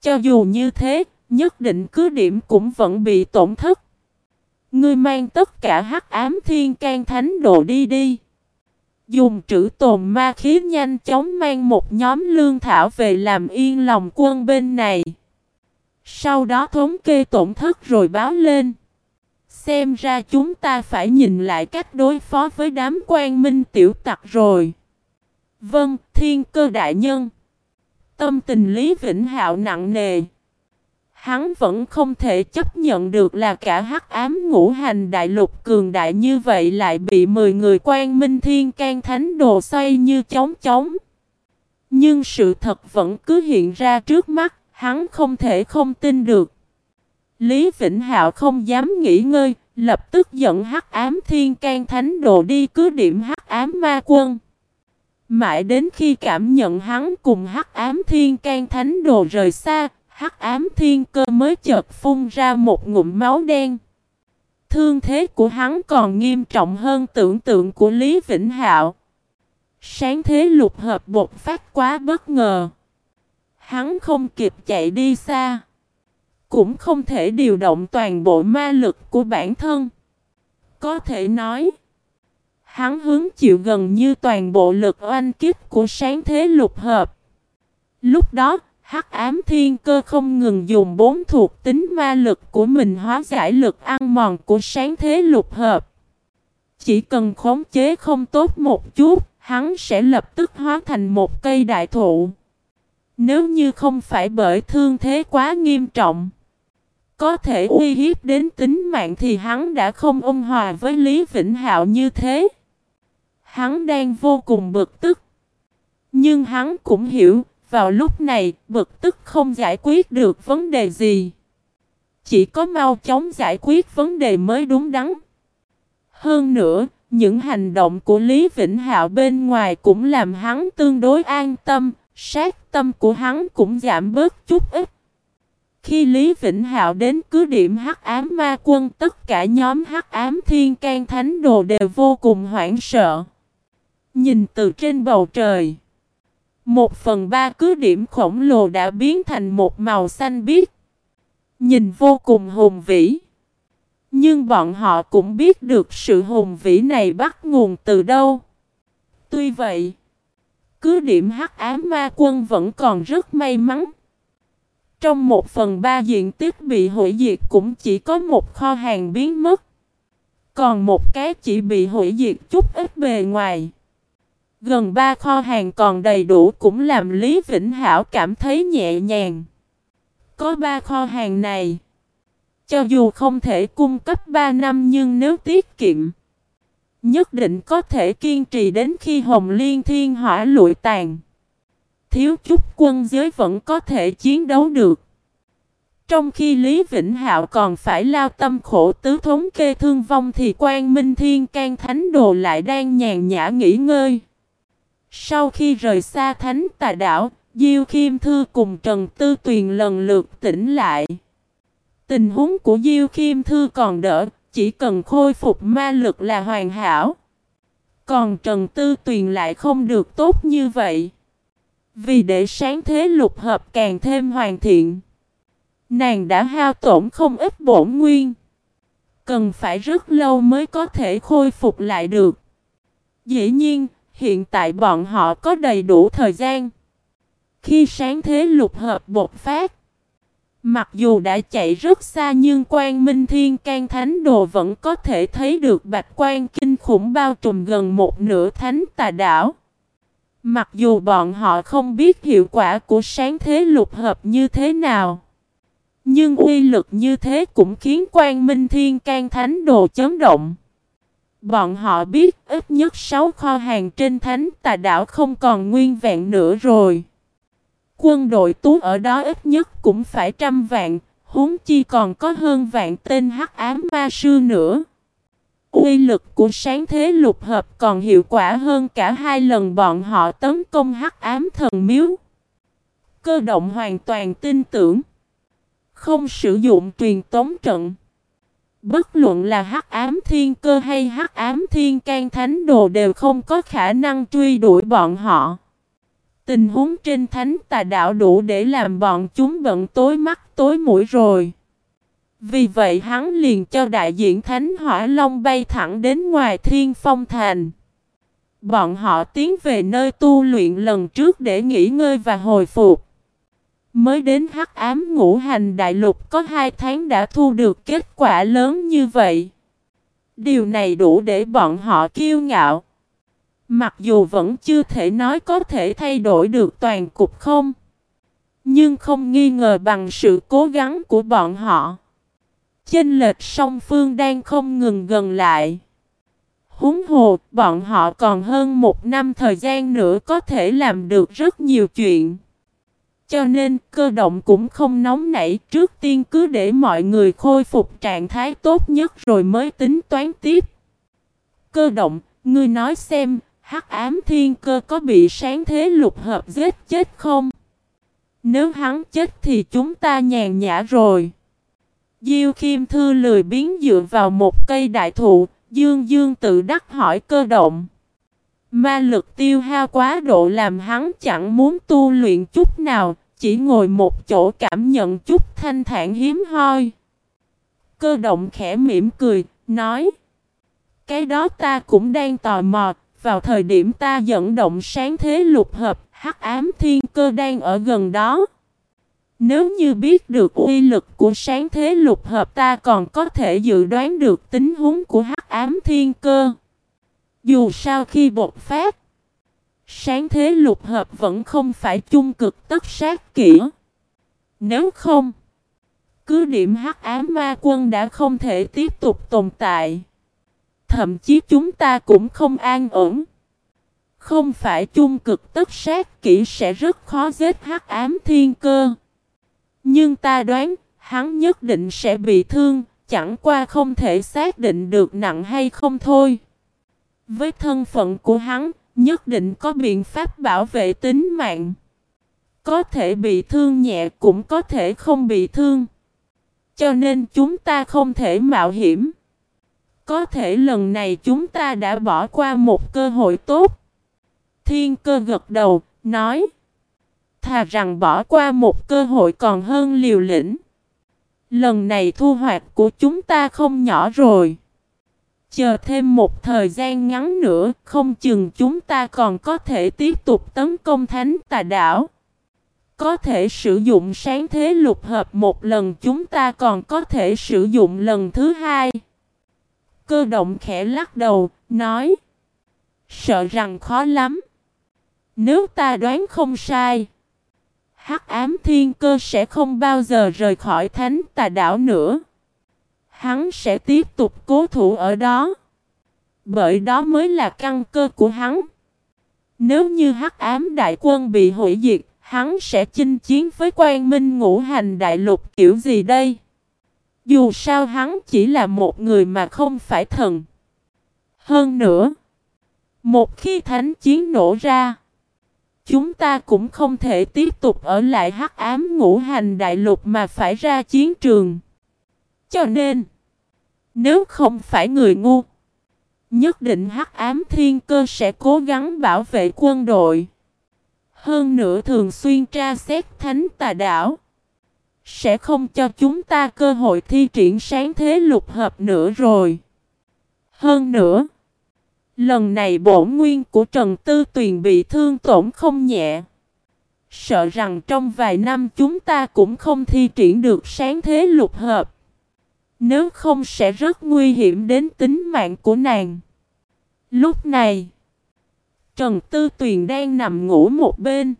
Cho dù như thế, nhất định cứ điểm cũng vẫn bị tổn thất. Ngươi mang tất cả hắc ám thiên can thánh đồ đi đi. Dùng trữ tồn ma khí nhanh chóng mang một nhóm lương thảo về làm yên lòng quân bên này. Sau đó thống kê tổn thất rồi báo lên. Xem ra chúng ta phải nhìn lại cách đối phó với đám quan minh tiểu tặc rồi. Vâng, thiên cơ đại nhân. Tâm tình Lý Vĩnh Hạo nặng nề. Hắn vẫn không thể chấp nhận được là cả hắc ám ngũ hành đại lục cường đại như vậy lại bị 10 người quan minh thiên can thánh đồ xoay như chóng chóng. Nhưng sự thật vẫn cứ hiện ra trước mắt, hắn không thể không tin được. Lý Vĩnh Hạo không dám nghỉ ngơi, lập tức dẫn hắc ám thiên can thánh đồ đi cứ điểm hắc ám ma quân. Mãi đến khi cảm nhận hắn cùng hắc ám thiên can thánh đồ rời xa, hắc ám thiên cơ mới chợt phun ra một ngụm máu đen. Thương thế của hắn còn nghiêm trọng hơn tưởng tượng của Lý Vĩnh Hạo. Sáng thế lục hợp bột phát quá bất ngờ. Hắn không kịp chạy đi xa. Cũng không thể điều động toàn bộ ma lực của bản thân. Có thể nói, hắn hứng chịu gần như toàn bộ lực oanh kích của sáng thế lục hợp. Lúc đó, Hắc ám thiên cơ không ngừng dùng bốn thuộc tính ma lực của mình hóa giải lực ăn mòn của sáng thế lục hợp. Chỉ cần khống chế không tốt một chút, hắn sẽ lập tức hóa thành một cây đại thụ. Nếu như không phải bởi thương thế quá nghiêm trọng, có thể uy hiếp đến tính mạng thì hắn đã không ôn hòa với Lý Vĩnh Hạo như thế. Hắn đang vô cùng bực tức. Nhưng hắn cũng hiểu, vào lúc này, bực tức không giải quyết được vấn đề gì. Chỉ có mau chóng giải quyết vấn đề mới đúng đắn. Hơn nữa, những hành động của Lý Vĩnh Hạo bên ngoài cũng làm hắn tương đối an tâm, sát tâm của hắn cũng giảm bớt chút ít. Khi Lý Vĩnh Hạo đến cứ điểm Hắc Ám Ma Quân, tất cả nhóm Hắc Ám Thiên can Thánh Đồ đều vô cùng hoảng sợ. Nhìn từ trên bầu trời, một phần ba cứ điểm khổng lồ đã biến thành một màu xanh biếc. Nhìn vô cùng hùng vĩ. Nhưng bọn họ cũng biết được sự hùng vĩ này bắt nguồn từ đâu. Tuy vậy, cứ điểm hắc ám ma quân vẫn còn rất may mắn. Trong một phần ba diện tích bị hủy diệt cũng chỉ có một kho hàng biến mất. Còn một cái chỉ bị hủy diệt chút ít bề ngoài. Gần ba kho hàng còn đầy đủ cũng làm Lý Vĩnh Hảo cảm thấy nhẹ nhàng. Có ba kho hàng này. Cho dù không thể cung cấp 3 năm nhưng nếu tiết kiệm, nhất định có thể kiên trì đến khi Hồng Liên Thiên Hỏa lụi tàn. Thiếu chút quân giới vẫn có thể chiến đấu được. Trong khi Lý Vĩnh Hạo còn phải lao tâm khổ tứ thống kê thương vong thì quan Minh Thiên can Thánh Đồ lại đang nhàn nhã nghỉ ngơi. Sau khi rời xa Thánh Tà Đảo, Diêu Khiêm Thư cùng Trần Tư Tuyền lần lượt tỉnh lại. Tình huống của Diêu Khiêm Thư còn đỡ, chỉ cần khôi phục ma lực là hoàn hảo. Còn Trần Tư Tuyền lại không được tốt như vậy. Vì để sáng thế lục hợp càng thêm hoàn thiện. Nàng đã hao tổn không ít bổn nguyên. Cần phải rất lâu mới có thể khôi phục lại được. Dĩ nhiên, hiện tại bọn họ có đầy đủ thời gian. Khi sáng thế lục hợp bột phát, Mặc dù đã chạy rất xa nhưng quan minh thiên can thánh đồ vẫn có thể thấy được bạch quan kinh khủng bao trùm gần một nửa thánh tà đảo. Mặc dù bọn họ không biết hiệu quả của sáng thế lục hợp như thế nào. Nhưng uy lực như thế cũng khiến quan minh thiên can thánh đồ chấn động. Bọn họ biết ít nhất 6 kho hàng trên thánh tà đảo không còn nguyên vẹn nữa rồi. Quân đội tú ở đó ít nhất cũng phải trăm vạn, huống chi còn có hơn vạn tên hắc ám ma sư nữa. Uy lực của sáng thế lục hợp còn hiệu quả hơn cả hai lần bọn họ tấn công hắc ám thần miếu. Cơ động hoàn toàn tin tưởng. Không sử dụng truyền tống trận. Bất luận là hắc ám thiên cơ hay hắc ám thiên can thánh đồ đều không có khả năng truy đuổi bọn họ. Tình huống trên thánh tà đạo đủ để làm bọn chúng bận tối mắt tối mũi rồi. Vì vậy hắn liền cho đại diện Thánh Hỏa Long bay thẳng đến ngoài Thiên Phong Thành. Bọn họ tiến về nơi tu luyện lần trước để nghỉ ngơi và hồi phục. Mới đến hắc ám ngũ hành đại lục có hai tháng đã thu được kết quả lớn như vậy. Điều này đủ để bọn họ kiêu ngạo. Mặc dù vẫn chưa thể nói có thể thay đổi được toàn cục không. Nhưng không nghi ngờ bằng sự cố gắng của bọn họ. Chênh lệch song phương đang không ngừng gần lại. Húng hồ, bọn họ còn hơn một năm thời gian nữa có thể làm được rất nhiều chuyện. Cho nên cơ động cũng không nóng nảy trước tiên cứ để mọi người khôi phục trạng thái tốt nhất rồi mới tính toán tiếp. Cơ động, ngươi nói xem, hắc ám thiên cơ có bị sáng thế lục hợp giết chết không? Nếu hắn chết thì chúng ta nhàn nhã rồi. Diêu Khiêm Thư lười biến dựa vào một cây đại thụ, dương dương tự đắc hỏi cơ động. Ma lực tiêu hao quá độ làm hắn chẳng muốn tu luyện chút nào, chỉ ngồi một chỗ cảm nhận chút thanh thản hiếm hoi. Cơ động khẽ mỉm cười, nói. Cái đó ta cũng đang tò mò, vào thời điểm ta dẫn động sáng thế lục hợp, hắc ám thiên cơ đang ở gần đó. Nếu như biết được uy lực của sáng thế lục hợp ta còn có thể dự đoán được tính huống của hắc ám thiên cơ. Dù sao khi bột phát, sáng thế lục hợp vẫn không phải chung cực tất sát kỹ. Nếu không, cứ điểm hắc ám ma quân đã không thể tiếp tục tồn tại. Thậm chí chúng ta cũng không an ổn. Không phải chung cực tất sát kỹ sẽ rất khó giết hắc ám thiên cơ. Nhưng ta đoán, hắn nhất định sẽ bị thương, chẳng qua không thể xác định được nặng hay không thôi. Với thân phận của hắn, nhất định có biện pháp bảo vệ tính mạng. Có thể bị thương nhẹ cũng có thể không bị thương. Cho nên chúng ta không thể mạo hiểm. Có thể lần này chúng ta đã bỏ qua một cơ hội tốt. Thiên cơ gật đầu, nói. Thà rằng bỏ qua một cơ hội còn hơn liều lĩnh. Lần này thu hoạch của chúng ta không nhỏ rồi. Chờ thêm một thời gian ngắn nữa, không chừng chúng ta còn có thể tiếp tục tấn công thánh tà đảo. Có thể sử dụng sáng thế lục hợp một lần chúng ta còn có thể sử dụng lần thứ hai. Cơ động khẽ lắc đầu, nói. Sợ rằng khó lắm. Nếu ta đoán không sai. Hắc ám thiên cơ sẽ không bao giờ rời khỏi thánh tà đảo nữa. Hắn sẽ tiếp tục cố thủ ở đó. Bởi đó mới là căn cơ của hắn. Nếu như hắc ám đại quân bị hủy diệt, hắn sẽ chinh chiến với quan minh ngũ hành đại lục kiểu gì đây? Dù sao hắn chỉ là một người mà không phải thần. Hơn nữa, một khi thánh chiến nổ ra, chúng ta cũng không thể tiếp tục ở lại hắc ám ngũ hành đại lục mà phải ra chiến trường. Cho nên, nếu không phải người ngu, nhất định hắc ám thiên cơ sẽ cố gắng bảo vệ quân đội. Hơn nữa thường xuyên tra xét thánh tà đảo. Sẽ không cho chúng ta cơ hội thi triển sáng thế lục hợp nữa rồi. Hơn nữa. Lần này bổn nguyên của Trần Tư Tuyền bị thương tổn không nhẹ. Sợ rằng trong vài năm chúng ta cũng không thi triển được sáng thế lục hợp. Nếu không sẽ rất nguy hiểm đến tính mạng của nàng. Lúc này, Trần Tư Tuyền đang nằm ngủ một bên.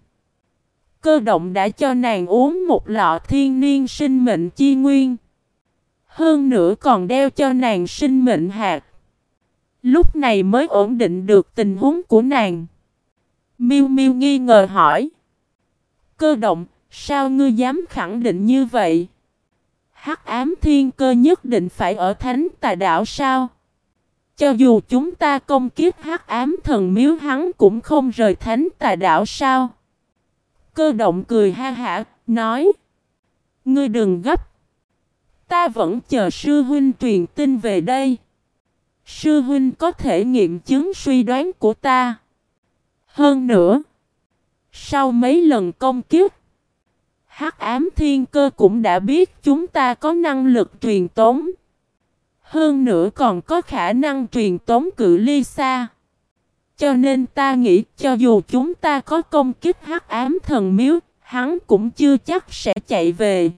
Cơ động đã cho nàng uống một lọ thiên niên sinh mệnh chi nguyên. Hơn nữa còn đeo cho nàng sinh mệnh hạt. Lúc này mới ổn định được tình huống của nàng. Miu Miu nghi ngờ hỏi. Cơ động, sao ngươi dám khẳng định như vậy? Hắc ám thiên cơ nhất định phải ở thánh tà đảo sao? Cho dù chúng ta công kiếp hắc ám thần miếu hắn cũng không rời thánh tà đảo sao? Cơ động cười ha hả, nói. Ngươi đừng gấp. Ta vẫn chờ sư huynh truyền tin về đây. Sư huynh có thể nghiệm chứng suy đoán của ta. Hơn nữa. Sau mấy lần công kiếp. Hắc ám thiên cơ cũng đã biết chúng ta có năng lực truyền tống. Hơn nữa còn có khả năng truyền tống cự ly xa. Cho nên ta nghĩ cho dù chúng ta có công kích hắc ám thần miếu, hắn cũng chưa chắc sẽ chạy về.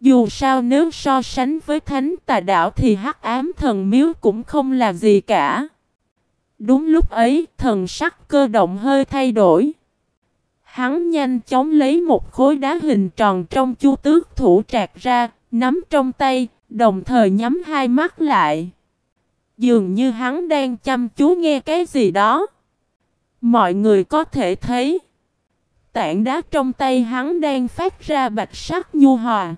Dù sao nếu so sánh với thánh tà đạo thì hắc ám thần miếu cũng không là gì cả. Đúng lúc ấy, thần sắc cơ động hơi thay đổi. Hắn nhanh chóng lấy một khối đá hình tròn trong chu tước thủ trạc ra, nắm trong tay, đồng thời nhắm hai mắt lại. Dường như hắn đang chăm chú nghe cái gì đó. Mọi người có thể thấy. Tảng đá trong tay hắn đang phát ra bạch sắc nhu hòa.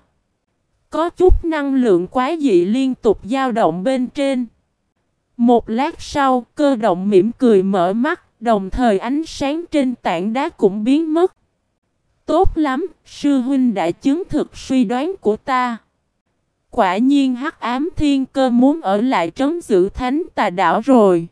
Có chút năng lượng quá dị liên tục dao động bên trên. Một lát sau, cơ động mỉm cười mở mắt, đồng thời ánh sáng trên tảng đá cũng biến mất. Tốt lắm, sư huynh đã chứng thực suy đoán của ta. Quả nhiên hắc ám thiên cơ muốn ở lại trấn giữ thánh tà đảo rồi.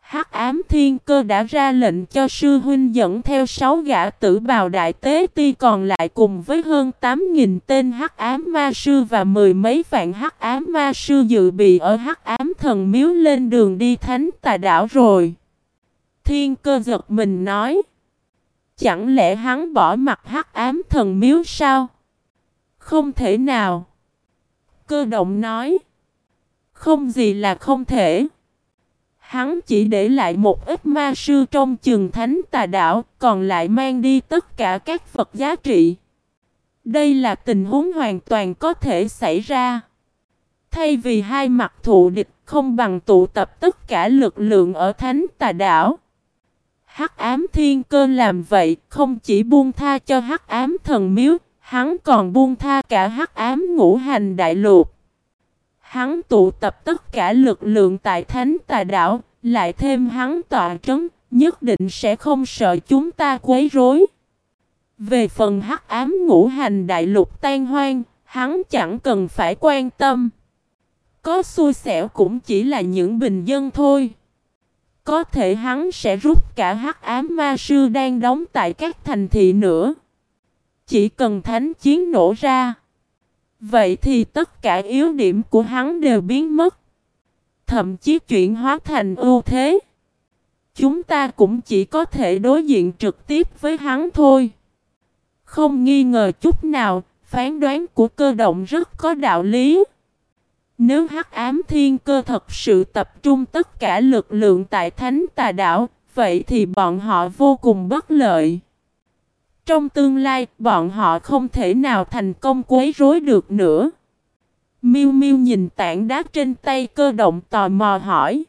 Hắc ám thiên cơ đã ra lệnh cho sư huynh dẫn theo sáu gã tử bào đại tế ti còn lại cùng với hơn 8.000 tên hắc ám ma sư và mười mấy vạn hắc ám ma sư dự bị ở hắc ám thần miếu lên đường đi thánh tà đảo rồi. Thiên cơ giật mình nói. Chẳng lẽ hắn bỏ mặt hắc ám thần miếu sao? Không thể nào. Cơ động nói. Không gì là không thể. Hắn chỉ để lại một ít ma sư trong trường thánh tà đảo, còn lại mang đi tất cả các vật giá trị. Đây là tình huống hoàn toàn có thể xảy ra. Thay vì hai mặt thụ địch không bằng tụ tập tất cả lực lượng ở thánh tà đảo. Hắc ám thiên cơ làm vậy không chỉ buông tha cho hắc ám thần miếu, hắn còn buông tha cả hắc ám ngũ hành đại lục. Hắn tụ tập tất cả lực lượng tại thánh tà đảo, lại thêm hắn tọa trấn, nhất định sẽ không sợ chúng ta quấy rối. Về phần hắc ám ngũ hành đại lục tan hoang, hắn chẳng cần phải quan tâm. Có xui xẻo cũng chỉ là những bình dân thôi. Có thể hắn sẽ rút cả hắc ám ma sư đang đóng tại các thành thị nữa. Chỉ cần thánh chiến nổ ra. Vậy thì tất cả yếu điểm của hắn đều biến mất. Thậm chí chuyển hóa thành ưu thế. Chúng ta cũng chỉ có thể đối diện trực tiếp với hắn thôi. Không nghi ngờ chút nào, phán đoán của cơ động rất có đạo lý. Nếu hắc ám thiên cơ thật sự tập trung tất cả lực lượng tại thánh tà đảo, vậy thì bọn họ vô cùng bất lợi. Trong tương lai, bọn họ không thể nào thành công quấy rối được nữa. Miu Miu nhìn tảng đá trên tay cơ động tò mò hỏi.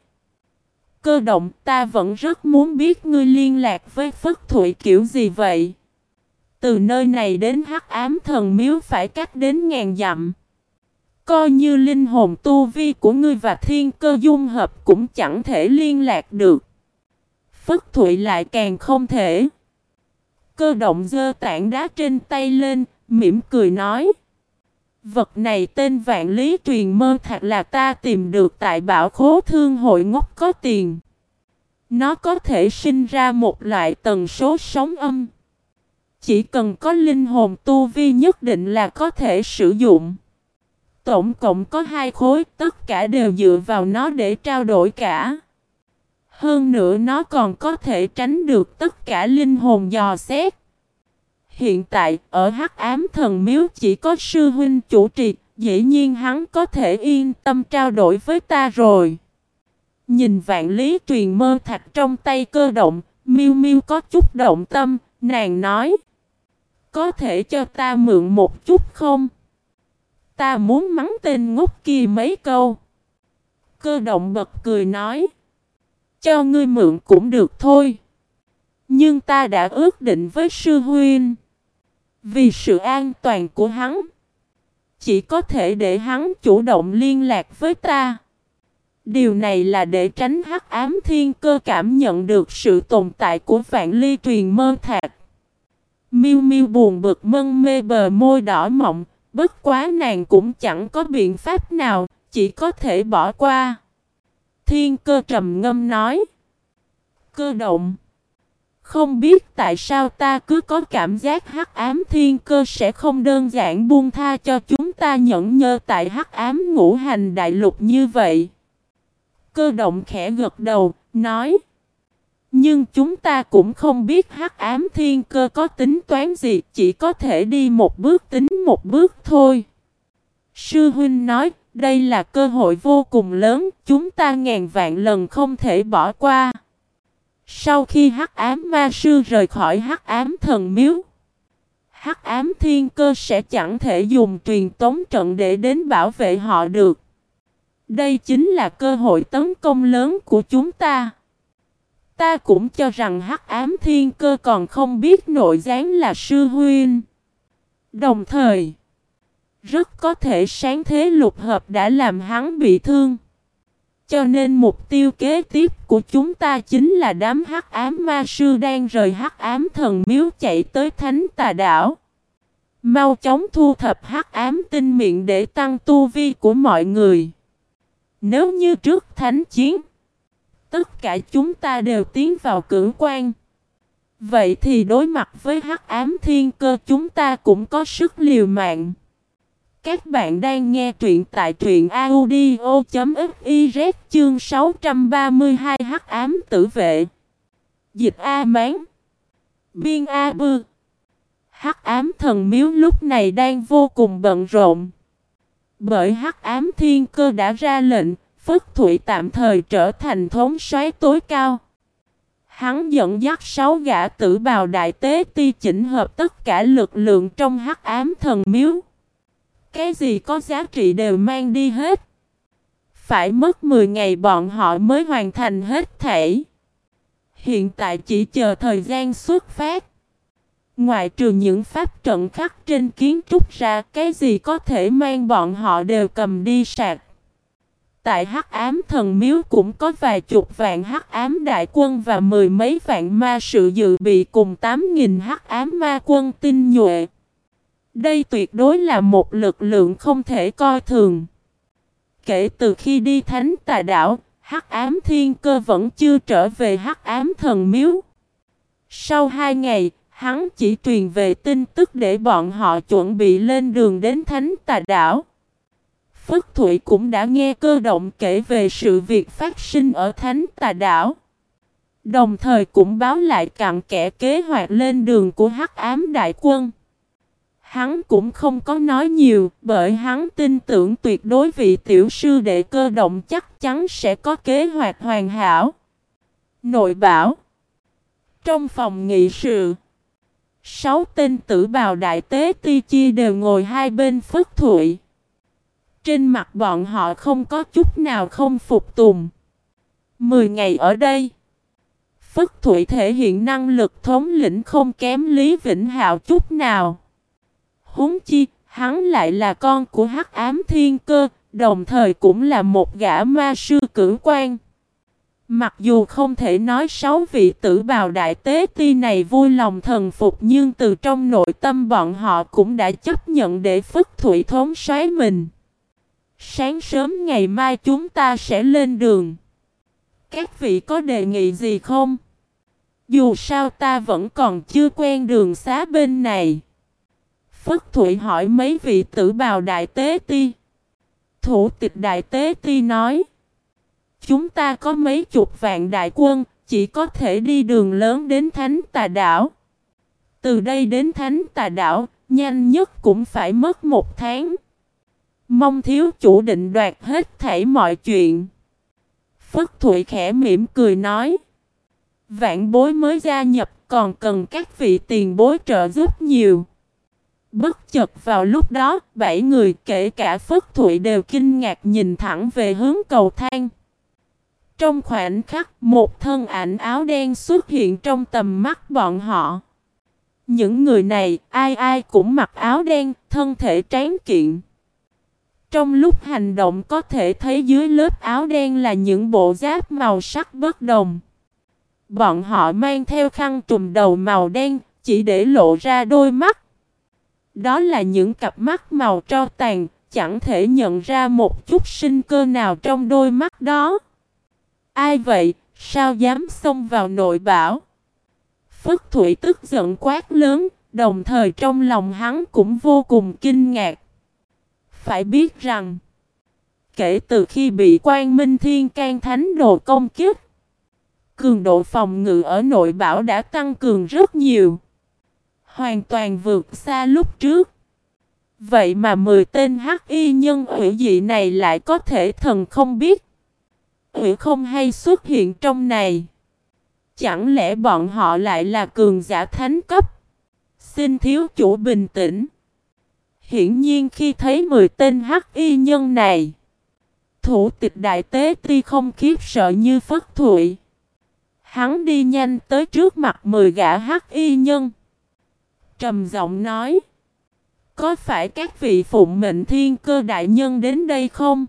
Cơ động ta vẫn rất muốn biết ngươi liên lạc với Phất Thụy kiểu gì vậy? Từ nơi này đến hắc ám thần miếu phải cách đến ngàn dặm. Coi như linh hồn tu vi của ngươi và thiên cơ dung hợp cũng chẳng thể liên lạc được. Phất Thụy lại càng không thể. Cơ động dơ tảng đá trên tay lên, mỉm cười nói. Vật này tên vạn lý truyền mơ thật là ta tìm được tại bảo khố thương hội ngốc có tiền. Nó có thể sinh ra một loại tần số sóng âm. Chỉ cần có linh hồn tu vi nhất định là có thể sử dụng. Tổng cộng có hai khối, tất cả đều dựa vào nó để trao đổi cả. Hơn nữa nó còn có thể tránh được tất cả linh hồn dò xét. Hiện tại, ở hắc ám thần miếu chỉ có sư huynh chủ trì, dĩ nhiên hắn có thể yên tâm trao đổi với ta rồi. Nhìn vạn lý truyền mơ thạch trong tay cơ động, miêu miêu có chút động tâm, nàng nói. Có thể cho ta mượn một chút không? Ta muốn mắng tên ngốc kia mấy câu. Cơ động bật cười nói. Cho ngươi mượn cũng được thôi. Nhưng ta đã ước định với sư huynh. Vì sự an toàn của hắn. Chỉ có thể để hắn chủ động liên lạc với ta. Điều này là để tránh hắc ám thiên cơ cảm nhận được sự tồn tại của vạn ly truyền mơ thạc. Miu Miu buồn bực mân mê bờ môi đỏ mọng, bất quá nàng cũng chẳng có biện pháp nào, chỉ có thể bỏ qua. Thiên cơ trầm ngâm nói. Cơ động. Không biết tại sao ta cứ có cảm giác hắc ám thiên cơ sẽ không đơn giản buông tha cho chúng ta nhẫn nhơ tại hắc ám ngũ hành đại lục như vậy. Cơ động khẽ gật đầu, nói. Nhưng chúng ta cũng không biết hắc ám thiên cơ có tính toán gì, chỉ có thể đi một bước tính một bước thôi. Sư huynh nói, đây là cơ hội vô cùng lớn, chúng ta ngàn vạn lần không thể bỏ qua. Sau khi hắc ám ma sư rời khỏi hắc ám thần miếu, hắc ám thiên cơ sẽ chẳng thể dùng truyền tống trận để đến bảo vệ họ được. Đây chính là cơ hội tấn công lớn của chúng ta. Ta cũng cho rằng hắc ám thiên cơ còn không biết nội gián là sư huynh. Đồng thời, rất có thể sáng thế lục hợp đã làm hắn bị thương. Cho nên mục tiêu kế tiếp của chúng ta chính là đám hắc ám ma sư đang rời hắc ám thần miếu chạy tới thánh tà đảo. Mau chóng thu thập hắc ám tinh miệng để tăng tu vi của mọi người. Nếu như trước thánh chiến, tất cả chúng ta đều tiến vào cưỡng quan. Vậy thì đối mặt với hắc ám thiên cơ chúng ta cũng có sức liều mạng. Các bạn đang nghe truyện tại truyện audio.fiz chương 632 hắc ám tử vệ. Dịch A Mán Biên A Bư Hắc ám thần miếu lúc này đang vô cùng bận rộn. Bởi hắc ám thiên cơ đã ra lệnh, Phất Thụy tạm thời trở thành thống soái tối cao. Hắn dẫn dắt sáu gã tử bào đại tế ti chỉnh hợp tất cả lực lượng trong hắc ám thần miếu. Cái gì có giá trị đều mang đi hết. Phải mất 10 ngày bọn họ mới hoàn thành hết thể. Hiện tại chỉ chờ thời gian xuất phát. Ngoài trừ những pháp trận khắc trên kiến trúc ra, cái gì có thể mang bọn họ đều cầm đi sạc. Tại Hắc Ám Thần Miếu cũng có vài chục vạn Hắc Ám Đại Quân và mười mấy vạn ma sự dự bị cùng 8.000 Hắc Ám Ma Quân tinh nhuệ. Đây tuyệt đối là một lực lượng không thể coi thường. Kể từ khi đi Thánh Tà Đảo, Hắc Ám Thiên Cơ vẫn chưa trở về Hắc Ám Thần Miếu. Sau hai ngày, hắn chỉ truyền về tin tức để bọn họ chuẩn bị lên đường đến Thánh Tà Đảo. Phất Thụy cũng đã nghe cơ động kể về sự việc phát sinh ở Thánh Tà Đảo. Đồng thời cũng báo lại cặn kẽ kế hoạch lên đường của Hắc Ám Đại Quân. Hắn cũng không có nói nhiều, bởi hắn tin tưởng tuyệt đối vị tiểu sư đệ cơ động chắc chắn sẽ có kế hoạch hoàn hảo. Nội bảo Trong phòng nghị sự Sáu tên tử bào đại tế ti chi đều ngồi hai bên phất thụy. Trên mặt bọn họ không có chút nào không phục tùng. Mười ngày ở đây. Phất Thụy thể hiện năng lực thống lĩnh không kém Lý Vĩnh Hạo chút nào. Huống chi, hắn lại là con của Hắc Ám Thiên Cơ, đồng thời cũng là một gã ma sư cử quan. Mặc dù không thể nói sáu vị tử bào đại tế ti này vui lòng thần phục nhưng từ trong nội tâm bọn họ cũng đã chấp nhận để Phất Thụy thống soái mình. Sáng sớm ngày mai chúng ta sẽ lên đường. Các vị có đề nghị gì không? Dù sao ta vẫn còn chưa quen đường xá bên này. Phất Thụy hỏi mấy vị tử bào đại tế ti. Thủ tịch đại tế ti nói. Chúng ta có mấy chục vạn đại quân, chỉ có thể đi đường lớn đến Thánh Tà Đảo. Từ đây đến Thánh Tà Đảo, nhanh nhất cũng phải mất một tháng. Mong thiếu chủ định đoạt hết thảy mọi chuyện. Phất Thụy khẽ mỉm cười nói. Vạn bối mới gia nhập còn cần các vị tiền bối trợ giúp nhiều. Bất chợt vào lúc đó, bảy người kể cả Phất Thụy đều kinh ngạc nhìn thẳng về hướng cầu thang. Trong khoảnh khắc, một thân ảnh áo đen xuất hiện trong tầm mắt bọn họ. Những người này, ai ai cũng mặc áo đen, thân thể tráng kiện. Trong lúc hành động có thể thấy dưới lớp áo đen là những bộ giáp màu sắc bất đồng. Bọn họ mang theo khăn trùm đầu màu đen, chỉ để lộ ra đôi mắt. Đó là những cặp mắt màu tro tàn, chẳng thể nhận ra một chút sinh cơ nào trong đôi mắt đó. Ai vậy, sao dám xông vào nội bảo? Phất Thụy tức giận quát lớn, đồng thời trong lòng hắn cũng vô cùng kinh ngạc. Phải biết rằng, kể từ khi bị quan minh thiên can thánh đồ công kiếp, cường độ phòng ngự ở nội bảo đã tăng cường rất nhiều. Hoàn toàn vượt xa lúc trước. Vậy mà 10 tên hắc y nhân hủy dị này lại có thể thần không biết. Hủy không hay xuất hiện trong này. Chẳng lẽ bọn họ lại là cường giả thánh cấp? Xin thiếu chủ bình tĩnh. Hiển nhiên khi thấy 10 tên hắc y nhân này, thủ tịch đại tế tuy không khiếp sợ như phất thụy. Hắn đi nhanh tới trước mặt 10 gã hắc y nhân. Trầm giọng nói, có phải các vị phụng mệnh thiên cơ đại nhân đến đây không?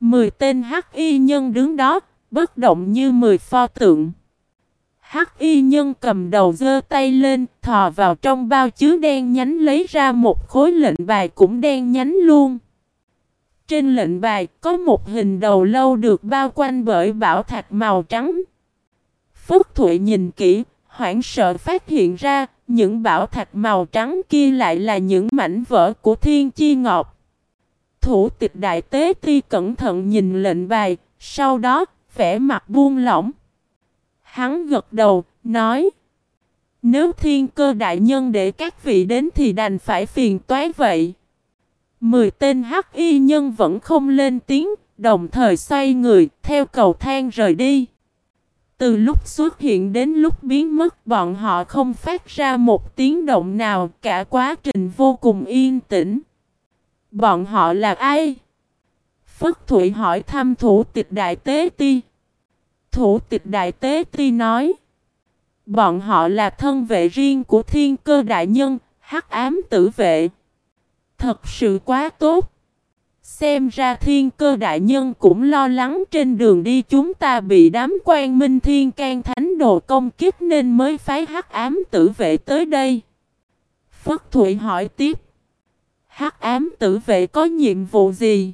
Mười tên hắc y nhân đứng đó, bất động như mười pho tượng. Hắc y nhân cầm đầu giơ tay lên, thò vào trong bao chứa đen nhánh lấy ra một khối lệnh bài cũng đen nhánh luôn. Trên lệnh bài có một hình đầu lâu được bao quanh bởi bảo thạch màu trắng. Phúc Thụy nhìn kỹ, hoảng sợ phát hiện ra, những bảo thạch màu trắng kia lại là những mảnh vỡ của thiên chi ngọc. Thủ tịch đại tế ti cẩn thận nhìn lệnh bài, sau đó, vẻ mặt buông lỏng. Hắn gật đầu, nói. Nếu thiên cơ đại nhân để các vị đến thì đành phải phiền toái vậy. Mười tên hắc y nhân vẫn không lên tiếng, đồng thời xoay người, theo cầu thang rời đi. Từ lúc xuất hiện đến lúc biến mất bọn họ không phát ra một tiếng động nào, cả quá trình vô cùng yên tĩnh. Bọn họ là ai? Phất Thụy hỏi thăm thủ tịch Đại Tế Ti. Thủ tịch Đại Tế Ti nói. Bọn họ là thân vệ riêng của thiên cơ đại nhân, hắc ám tử vệ. Thật sự quá tốt. Xem ra thiên cơ đại nhân cũng lo lắng trên đường đi chúng ta bị đám quan minh thiên can thánh đồ công kích nên mới phái hắc ám tử vệ tới đây. Phất Thụy hỏi tiếp. Hắc ám tử vệ có nhiệm vụ gì?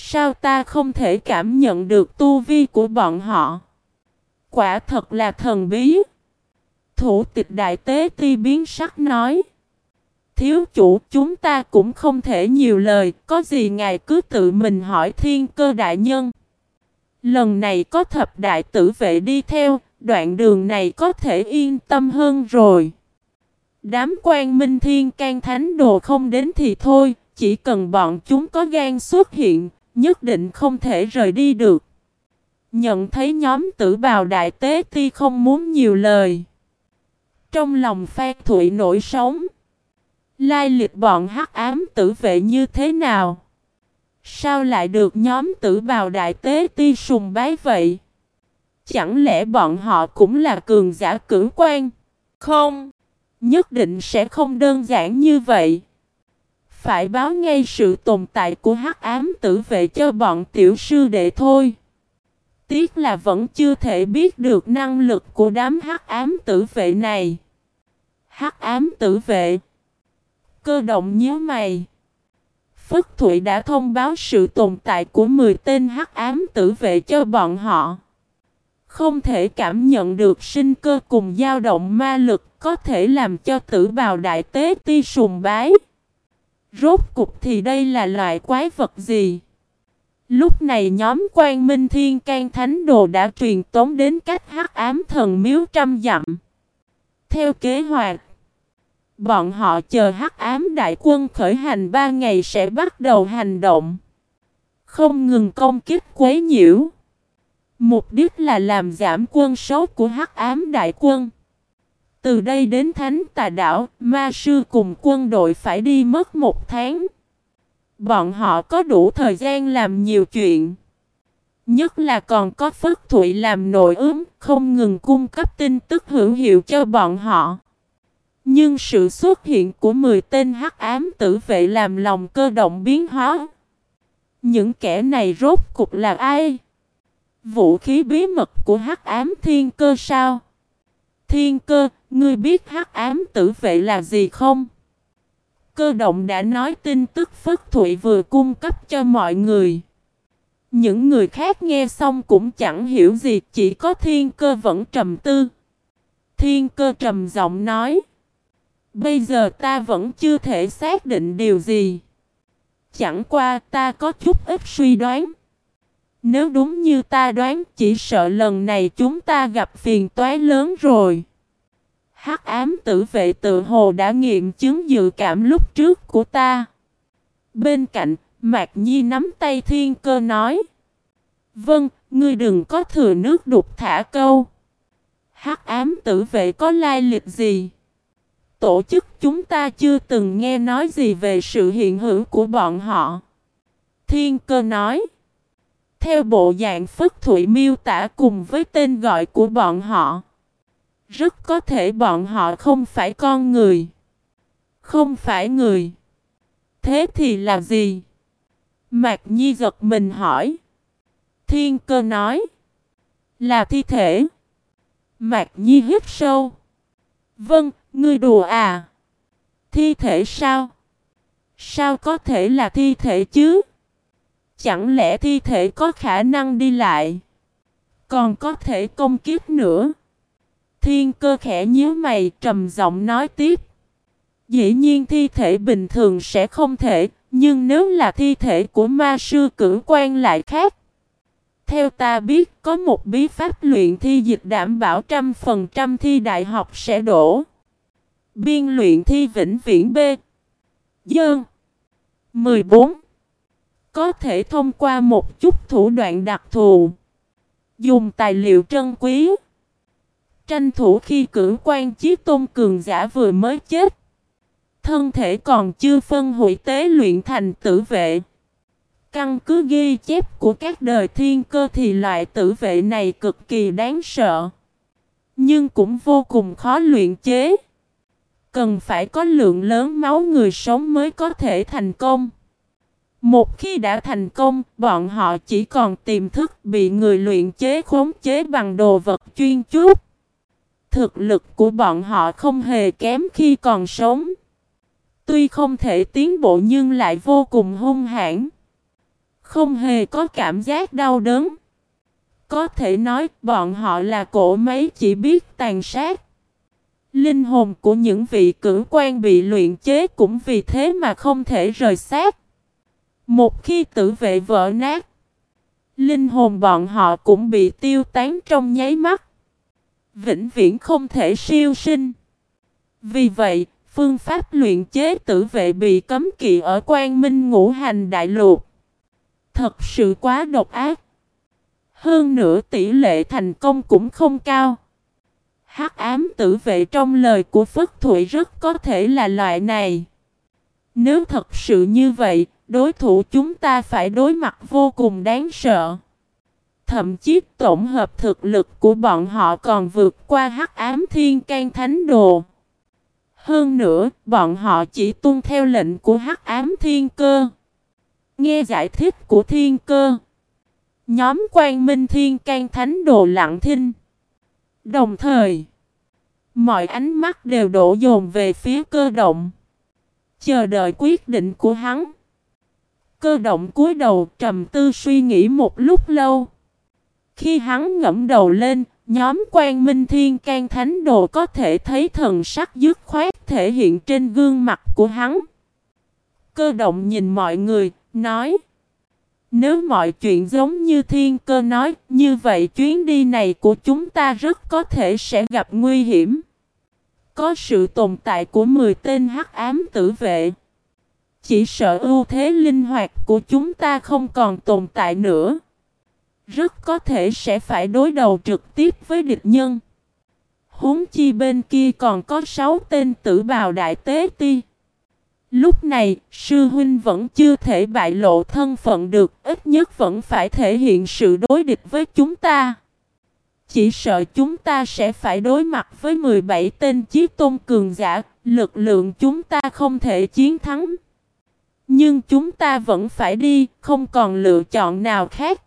Sao ta không thể cảm nhận được tu vi của bọn họ? Quả thật là thần bí. Thủ tịch đại tế ti biến sắc nói. Thiếu chủ chúng ta cũng không thể nhiều lời, có gì ngài cứ tự mình hỏi thiên cơ đại nhân. Lần này có thập đại tử vệ đi theo, đoạn đường này có thể yên tâm hơn rồi. Đám quan minh thiên can thánh đồ không đến thì thôi, chỉ cần bọn chúng có gan xuất hiện, nhất định không thể rời đi được. Nhận thấy nhóm tử bào đại tế ti không muốn nhiều lời. Trong lòng Phan Thụy nổi sống. Lai lịch bọn hắc ám tử vệ như thế nào? Sao lại được nhóm tử bào đại tế ti sùng bái vậy? Chẳng lẽ bọn họ cũng là cường giả cử quan? Không, nhất định sẽ không đơn giản như vậy. Phải báo ngay sự tồn tại của hắc ám tử vệ cho bọn tiểu sư đệ thôi. Tiếc là vẫn chưa thể biết được năng lực của đám hắc ám tử vệ này. Hắc ám tử vệ. Cơ động nhớ mày. Phất Thụy đã thông báo sự tồn tại của 10 tên hắc ám tử vệ cho bọn họ. Không thể cảm nhận được sinh cơ cùng dao động ma lực có thể làm cho tử bào đại tế ti sùng bái. Rốt cục thì đây là loại quái vật gì? Lúc này nhóm quan minh thiên can thánh đồ đã truyền tống đến cách hắc ám thần miếu trăm dặm. Theo kế hoạch, bọn họ chờ hắc ám đại quân khởi hành ba ngày sẽ bắt đầu hành động. Không ngừng công kích quấy nhiễu. Mục đích là làm giảm quân số của hắc ám đại quân. Từ đây đến Thánh Tà Đảo, ma sư cùng quân đội phải đi mất một tháng. Bọn họ có đủ thời gian làm nhiều chuyện. Nhất là còn có Phất Thụy làm nội ứng, không ngừng cung cấp tin tức hữu hiệu cho bọn họ. Nhưng sự xuất hiện của 10 tên hắc ám tử vệ làm lòng cơ động biến hóa. Những kẻ này rốt cục là ai? Vũ khí bí mật của hắc ám thiên cơ sao? Thiên cơ, ngươi biết hắc ám tử vệ là gì không? Cơ động đã nói tin tức Phất Thụy vừa cung cấp cho mọi người. Những người khác nghe xong cũng chẳng hiểu gì, chỉ có thiên cơ vẫn trầm tư. Thiên cơ trầm giọng nói. Bây giờ ta vẫn chưa thể xác định điều gì. Chẳng qua ta có chút ít suy đoán. Nếu đúng như ta đoán chỉ sợ lần này chúng ta gặp phiền toái lớn rồi. Hắc ám tử vệ tự hồ đã nghiệm chứng dự cảm lúc trước của ta. Bên cạnh, Mạc Nhi nắm tay thiên cơ nói. Vâng, ngươi đừng có thừa nước đục thả câu. Hắc ám tử vệ có lai lịch gì? Tổ chức chúng ta chưa từng nghe nói gì về sự hiện hữu của bọn họ. Thiên cơ nói. Theo bộ dạng Phất Thụy miêu tả cùng với tên gọi của bọn họ. Rất có thể bọn họ không phải con người. Không phải người. Thế thì là gì? Mạc Nhi giật mình hỏi. Thiên cơ nói. Là thi thể. Mạc Nhi hít sâu. Vâng, ngươi đùa à? Thi thể sao? Sao có thể là thi thể chứ? Chẳng lẽ thi thể có khả năng đi lại? Còn có thể công kiếp nữa? Thiên cơ khẽ nhíu mày trầm giọng nói tiếp. Dĩ nhiên thi thể bình thường sẽ không thể, nhưng nếu là thi thể của ma sư cử quan lại khác. Theo ta biết, có một bí pháp luyện thi dịch đảm bảo trăm phần trăm thi đại học sẽ đổ. Biên luyện thi vĩnh viễn B. Dơn. 14. Có thể thông qua một chút thủ đoạn đặc thù. Dùng tài liệu trân quý. Tranh thủ khi cử quan chiếc tôn cường giả vừa mới chết. Thân thể còn chưa phân hủy tế luyện thành tử vệ. Căn cứ ghi chép của các đời thiên cơ thì loại tử vệ này cực kỳ đáng sợ. Nhưng cũng vô cùng khó luyện chế. Cần phải có lượng lớn máu người sống mới có thể thành công. Một khi đã thành công, bọn họ chỉ còn tìm thức bị người luyện chế khống chế bằng đồ vật chuyên chút. Thực lực của bọn họ không hề kém khi còn sống. Tuy không thể tiến bộ nhưng lại vô cùng hung hãn. Không hề có cảm giác đau đớn. Có thể nói bọn họ là cổ máy chỉ biết tàn sát. Linh hồn của những vị cử quan bị luyện chế cũng vì thế mà không thể rời xác. Một khi tử vệ vỡ nát, linh hồn bọn họ cũng bị tiêu tán trong nháy mắt. Vĩnh viễn không thể siêu sinh. Vì vậy, phương pháp luyện chế tử vệ bị cấm kỵ ở quan minh ngũ hành đại lục. Thật sự quá độc ác. Hơn nữa tỷ lệ thành công cũng không cao. Hắc ám tử vệ trong lời của Phất Thụy rất có thể là loại này. Nếu thật sự như vậy, đối thủ chúng ta phải đối mặt vô cùng đáng sợ. Thậm chí tổng hợp thực lực của bọn họ còn vượt qua hắc ám thiên can thánh đồ. Hơn nữa, bọn họ chỉ tuân theo lệnh của hắc ám thiên cơ. Nghe giải thích của thiên cơ. Nhóm quan minh thiên can thánh đồ lặng thinh. Đồng thời, mọi ánh mắt đều đổ dồn về phía cơ động. Chờ đợi quyết định của hắn. Cơ động cúi đầu trầm tư suy nghĩ một lúc lâu. Khi hắn ngẫm đầu lên, nhóm quan minh thiên can thánh đồ có thể thấy thần sắc dứt khoát thể hiện trên gương mặt của hắn. Cơ động nhìn mọi người, nói Nếu mọi chuyện giống như thiên cơ nói, như vậy chuyến đi này của chúng ta rất có thể sẽ gặp nguy hiểm. Có sự tồn tại của 10 tên hắc ám tử vệ. Chỉ sợ ưu thế linh hoạt của chúng ta không còn tồn tại nữa. Rất có thể sẽ phải đối đầu trực tiếp với địch nhân. Huống chi bên kia còn có 6 tên tử bào đại tế ti. Lúc này, sư huynh vẫn chưa thể bại lộ thân phận được, ít nhất vẫn phải thể hiện sự đối địch với chúng ta. Chỉ sợ chúng ta sẽ phải đối mặt với 17 tên chiếc tôn cường giả, lực lượng chúng ta không thể chiến thắng. Nhưng chúng ta vẫn phải đi, không còn lựa chọn nào khác.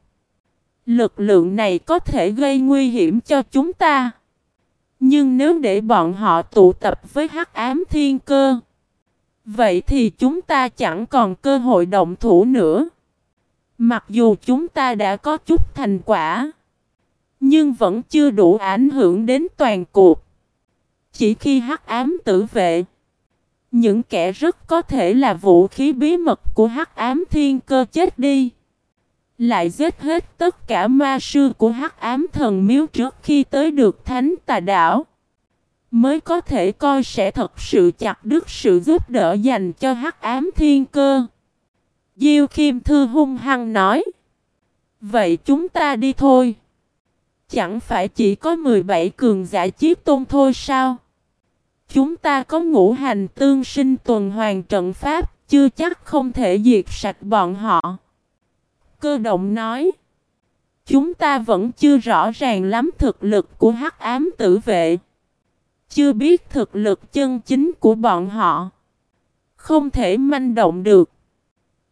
Lực lượng này có thể gây nguy hiểm cho chúng ta. Nhưng nếu để bọn họ tụ tập với hắc ám thiên cơ, vậy thì chúng ta chẳng còn cơ hội động thủ nữa. Mặc dù chúng ta đã có chút thành quả, nhưng vẫn chưa đủ ảnh hưởng đến toàn cuộc. Chỉ khi hắc ám tử vệ, những kẻ rất có thể là vũ khí bí mật của hắc ám thiên cơ chết đi. Lại giết hết tất cả ma sư của hắc ám thần miếu trước khi tới được thánh tà đảo. Mới có thể coi sẽ thật sự chặt đứt sự giúp đỡ dành cho hắc ám thiên cơ. Diêu Khiêm Thư hung hăng nói. Vậy chúng ta đi thôi. Chẳng phải chỉ có 17 cường giả chiếc tôn thôi sao? Chúng ta có ngũ hành tương sinh tuần hoàn trận pháp, chưa chắc không thể diệt sạch bọn họ. Cơ động nói. Chúng ta vẫn chưa rõ ràng lắm thực lực của hắc ám tử vệ. Chưa biết thực lực chân chính của bọn họ. Không thể manh động được.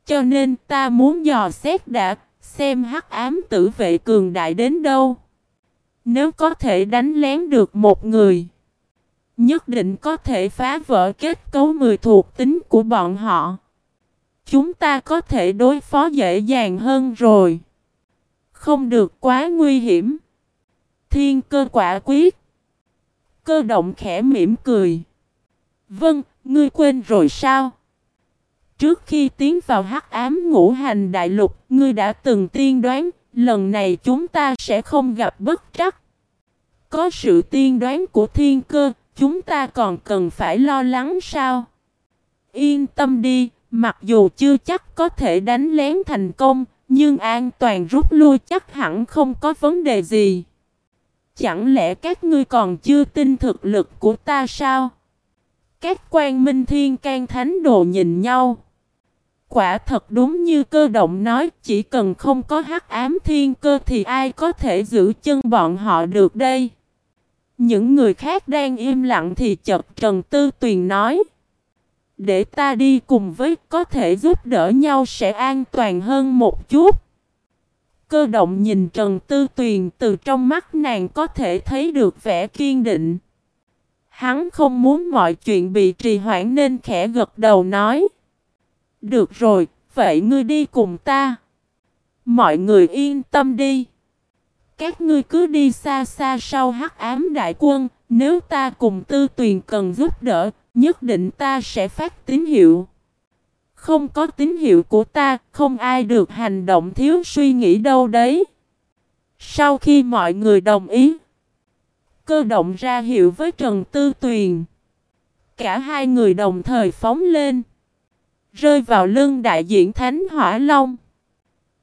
Cho nên ta muốn dò xét đã, xem hắc ám tử vệ cường đại đến đâu. Nếu có thể đánh lén được một người, nhất định có thể phá vỡ kết cấu mười thuộc tính của bọn họ. Chúng ta có thể đối phó dễ dàng hơn rồi. Không được quá nguy hiểm. Thiên cơ quả quyết. Cơ động khẽ mỉm cười. Vâng, ngươi quên rồi sao? Trước khi tiến vào hắc ám ngũ hành đại lục, ngươi đã từng tiên đoán, lần này chúng ta sẽ không gặp bất trắc. Có sự tiên đoán của thiên cơ, chúng ta còn cần phải lo lắng sao? Yên tâm đi, mặc dù chưa chắc có thể đánh lén thành công, nhưng an toàn rút lui chắc hẳn không có vấn đề gì. Chẳng lẽ các ngươi còn chưa tin thực lực của ta sao? Các quan minh thiên can thánh đồ nhìn nhau. Quả thật đúng như cơ động nói, chỉ cần không có hắc ám thiên cơ thì ai có thể giữ chân bọn họ được đây. Những người khác đang im lặng thì chợt Trần Tư Tuyền nói. Để ta đi cùng với có thể giúp đỡ nhau sẽ an toàn hơn một chút. Cơ động nhìn Trần Tư Tuyền từ trong mắt nàng có thể thấy được vẻ kiên định. Hắn không muốn mọi chuyện bị trì hoãn nên khẽ gật đầu nói. Được rồi, vậy ngươi đi cùng ta. Mọi người yên tâm đi. Các ngươi cứ đi xa xa sau hắc ám đại quân, nếu ta cùng tư tuyền cần giúp đỡ, nhất định ta sẽ phát tín hiệu. Không có tín hiệu của ta, không ai được hành động thiếu suy nghĩ đâu đấy. Sau khi mọi người đồng ý, cơ động ra hiệu với Trần Tư Tuyền. Cả hai người đồng thời phóng lên, rơi vào lưng đại diện Thánh Hỏa Long.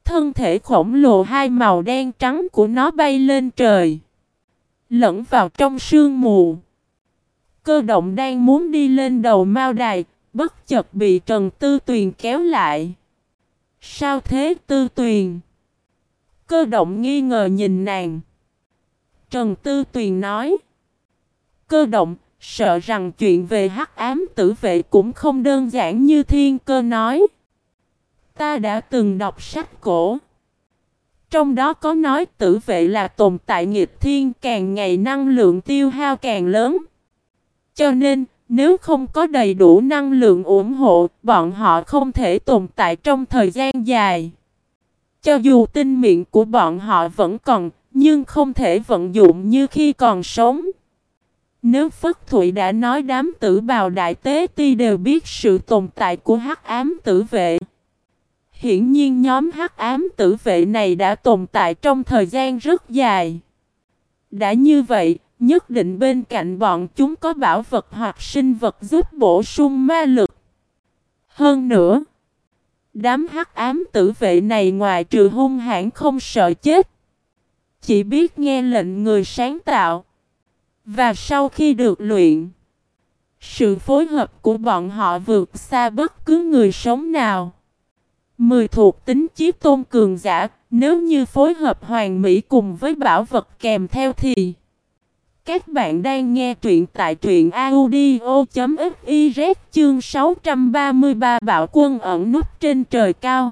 Thân thể khổng lồ hai màu đen trắng của nó bay lên trời, lẫn vào trong sương mù. Cơ động đang muốn đi lên đầu mao đài, bất chợt bị Trần Tư Tuyền kéo lại. Sao thế Tư Tuyền? Cơ động nghi ngờ nhìn nàng. Trần Tư Tuyền nói. Cơ động, sợ rằng chuyện về hắc ám tử vệ cũng không đơn giản như thiên cơ nói. Ta đã từng đọc sách cổ. Trong đó có nói tử vệ là tồn tại nghịch thiên càng ngày năng lượng tiêu hao càng lớn. Cho nên, nếu không có đầy đủ năng lượng ủng hộ, bọn họ không thể tồn tại trong thời gian dài. Cho dù tinh miệng của bọn họ vẫn còn, nhưng không thể vận dụng như khi còn sống. Nếu Phất Thụy đã nói đám tử bào đại tế ti đều biết sự tồn tại của hắc ám tử vệ. Hiển nhiên nhóm hắc ám tử vệ này đã tồn tại trong thời gian rất dài. Đã như vậy, Nhất định bên cạnh bọn chúng có bảo vật hoặc sinh vật giúp bổ sung ma lực. Hơn nữa, đám hắc ám tử vệ này ngoài trừ hung hãn không sợ chết, chỉ biết nghe lệnh người sáng tạo. Và sau khi được luyện, sự phối hợp của bọn họ vượt xa bất cứ người sống nào. Mười thuộc tính chiếc tôn cường giả, nếu như phối hợp hoàn mỹ cùng với bảo vật kèm theo thì các bạn đang nghe truyện tại truyện audio.fiz chương 633 bạo quân ẩn nút trên trời cao.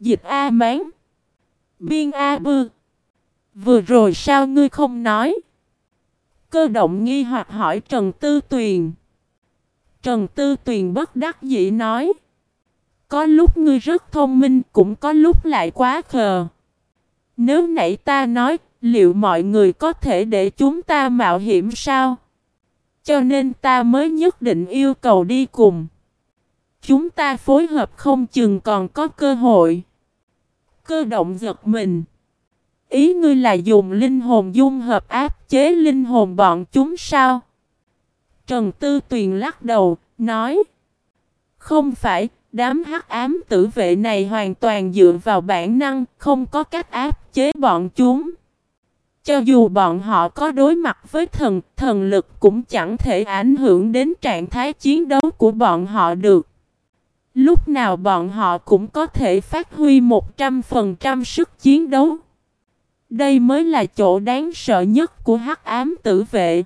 Dịch A Mán Biên A Bư Vừa rồi sao ngươi không nói? Cơ động nghi hoặc hỏi Trần Tư Tuyền. Trần Tư Tuyền bất đắc dĩ nói. Có lúc ngươi rất thông minh cũng có lúc lại quá khờ. Nếu nãy ta nói Liệu mọi người có thể để chúng ta mạo hiểm sao? Cho nên ta mới nhất định yêu cầu đi cùng. Chúng ta phối hợp không chừng còn có cơ hội. Cơ động giật mình. Ý ngươi là dùng linh hồn dung hợp áp chế linh hồn bọn chúng sao? Trần Tư Tuyền lắc đầu, nói. Không phải, đám hắc ám tử vệ này hoàn toàn dựa vào bản năng, không có cách áp chế bọn chúng. Cho dù bọn họ có đối mặt với thần, thần lực cũng chẳng thể ảnh hưởng đến trạng thái chiến đấu của bọn họ được. Lúc nào bọn họ cũng có thể phát huy 100% sức chiến đấu. Đây mới là chỗ đáng sợ nhất của hắc ám tử vệ.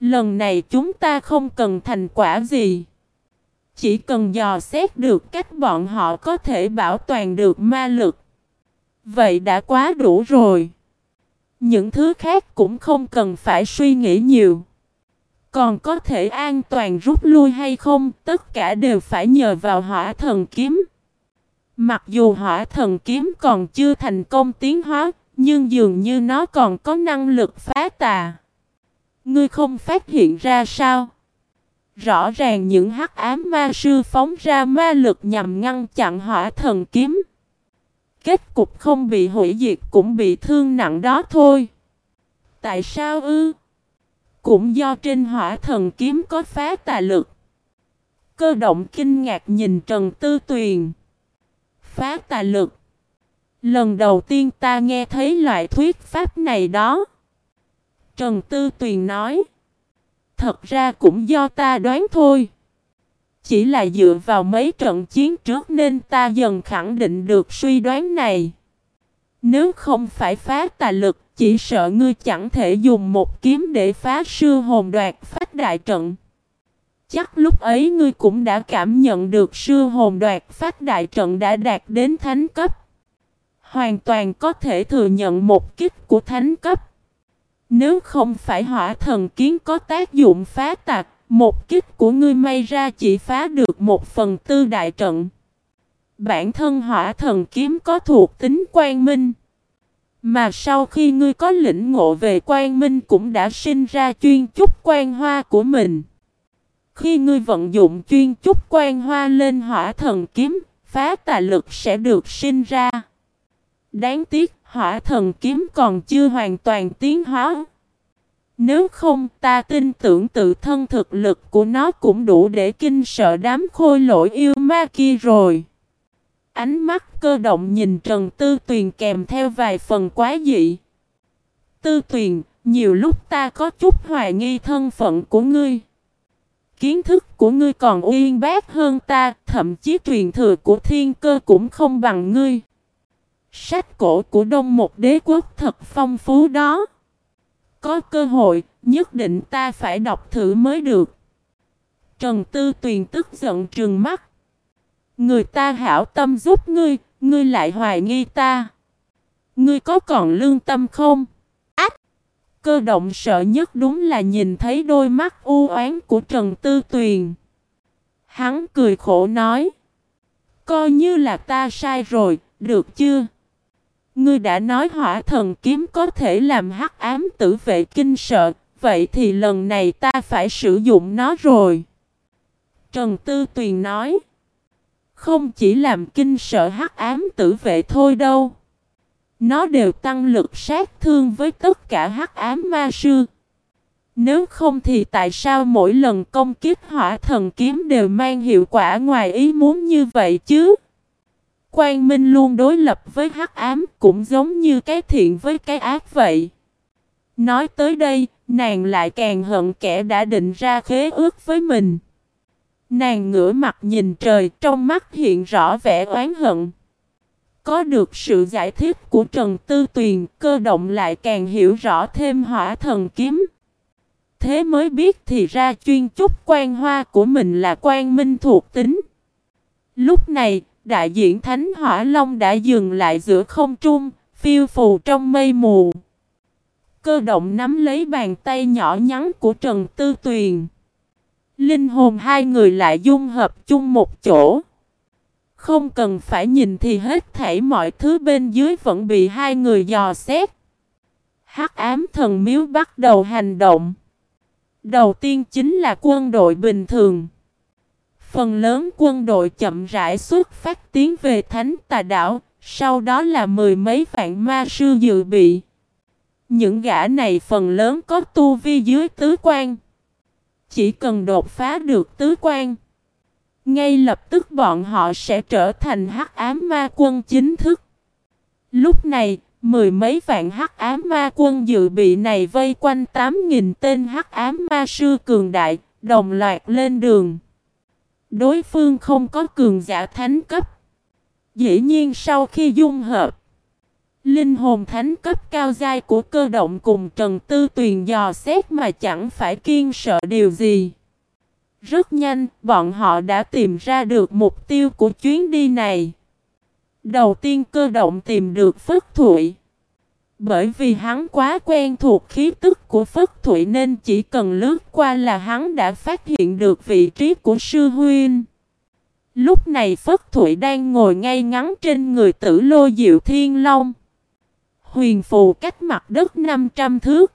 Lần này chúng ta không cần thành quả gì. Chỉ cần dò xét được cách bọn họ có thể bảo toàn được ma lực. Vậy đã quá đủ rồi. Những thứ khác cũng không cần phải suy nghĩ nhiều. Còn có thể an toàn rút lui hay không, tất cả đều phải nhờ vào hỏa thần kiếm. Mặc dù hỏa thần kiếm còn chưa thành công tiến hóa, nhưng dường như nó còn có năng lực phá tà. Ngươi không phát hiện ra sao? Rõ ràng những hắc ám ma sư phóng ra ma lực nhằm ngăn chặn hỏa thần kiếm. kết cục không bị hủy diệt cũng bị thương nặng đó thôi. Tại sao ư? Cũng do trên hỏa thần kiếm có phá tà lực. Cơ động kinh ngạc nhìn Trần Tư Tuyền. Phá tà lực. Lần đầu tiên ta nghe thấy loại thuyết pháp này đó. Trần Tư Tuyền nói. Thật ra cũng do ta đoán thôi. Chỉ là dựa vào mấy trận chiến trước nên ta dần khẳng định được suy đoán này. Nếu không phải phá tà lực, chỉ sợ ngươi chẳng thể dùng một kiếm để phá sư hồn đoạt phách đại trận. Chắc lúc ấy ngươi cũng đã cảm nhận được sư hồn đoạt phát đại trận đã đạt đến thánh cấp. Hoàn toàn có thể thừa nhận một kích của thánh cấp. Nếu không phải hỏa thần kiến có tác dụng phá tạc, một kích của ngươi may ra chỉ phá được một phần tư đại trận. Bản thân hỏa thần kiếm có thuộc tính quang minh. Mà sau khi ngươi có lĩnh ngộ về quang minh cũng đã sinh ra chuyên chúc quan hoa của mình. Khi ngươi vận dụng chuyên chúc quan hoa lên hỏa thần kiếm, phá tà lực sẽ được sinh ra. Đáng tiếc, hỏa thần kiếm còn chưa hoàn toàn tiến hóa. Nếu không, ta tin tưởng tự thân thực lực của nó cũng đủ để kinh sợ đám khôi lỗi yêu ma kia rồi. Ánh mắt cơ động nhìn Trần Tư Tuyền kèm theo vài phần quá dị. Tư Tuyền, nhiều lúc ta có chút hoài nghi thân phận của ngươi. Kiến thức của ngươi còn uyên bác hơn ta, thậm chí truyền thừa của thiên cơ cũng không bằng ngươi. Sách cổ của Đông một đế quốc thật phong phú đó. Có cơ hội, nhất định ta phải đọc thử mới được. Trần Tư Tuyền tức giận trừng mắt. Người ta hảo tâm giúp ngươi, ngươi lại hoài nghi ta. Ngươi có còn lương tâm không? Ách! Cơ động sợ nhất đúng là nhìn thấy đôi mắt u oán của Trần Tư Tuyền. Hắn cười khổ nói. Coi như là ta sai rồi, được chưa? Ngươi đã nói hỏa thần kiếm có thể làm hắc ám tử vệ kinh sợ, vậy thì lần này ta phải sử dụng nó rồi. Trần Tư Tuyền nói. Không chỉ làm kinh sợ hắc ám tử vệ thôi đâu. Nó đều tăng lực sát thương với tất cả hắc ám ma sư. Nếu không thì tại sao mỗi lần công kích hỏa thần kiếm đều mang hiệu quả ngoài ý muốn như vậy chứ? Quang Minh luôn đối lập với hắc ám cũng giống như cái thiện với cái ác vậy. Nói tới đây, nàng lại càng hận kẻ đã định ra khế ước với mình. Nàng ngửa mặt nhìn trời trong mắt hiện rõ vẻ oán hận. Có được sự giải thích của Trần Tư Tuyền, cơ động lại càng hiểu rõ thêm hỏa thần kiếm. Thế mới biết thì ra chuyên chúc quan hoa của mình là quan minh thuộc tính. Lúc này, đại diện Thánh Hỏa Long đã dừng lại giữa không trung, phiêu phù trong mây mù. Cơ động nắm lấy bàn tay nhỏ nhắn của Trần Tư Tuyền. Linh hồn hai người lại dung hợp chung một chỗ. Không cần phải nhìn thì hết thảy mọi thứ bên dưới vẫn bị hai người dò xét. Hắc ám thần miếu bắt đầu hành động. Đầu tiên chính là quân đội bình thường. Phần lớn quân đội chậm rãi xuất phát tiến về Thánh Tà Đảo, sau đó là mười mấy vạn ma sư dự bị. Những gã này phần lớn có tu vi dưới tứ quan. Chỉ cần đột phá được tứ quan, ngay lập tức bọn họ sẽ trở thành hắc ám ma quân chính thức. Lúc này, mười mấy vạn hắc ám ma quân dự bị này vây quanh 8.000 tên hắc ám ma sư cường đại, đồng loạt lên đường. Đối phương không có cường giả thánh cấp. Dĩ nhiên sau khi dung hợp, linh hồn thánh cấp cao dai của cơ động cùng Trần Tư Tuyền dò xét mà chẳng phải kiên sợ điều gì. Rất nhanh, bọn họ đã tìm ra được mục tiêu của chuyến đi này. Đầu tiên cơ động tìm được Phất Thụy. Bởi vì hắn quá quen thuộc khí tức của Phất Thụy nên chỉ cần lướt qua là hắn đã phát hiện được vị trí của sư huynh. Lúc này Phất Thụy đang ngồi ngay ngắn trên người tử lô diệu thiên long. Huyền phù cách mặt đất 500 thước.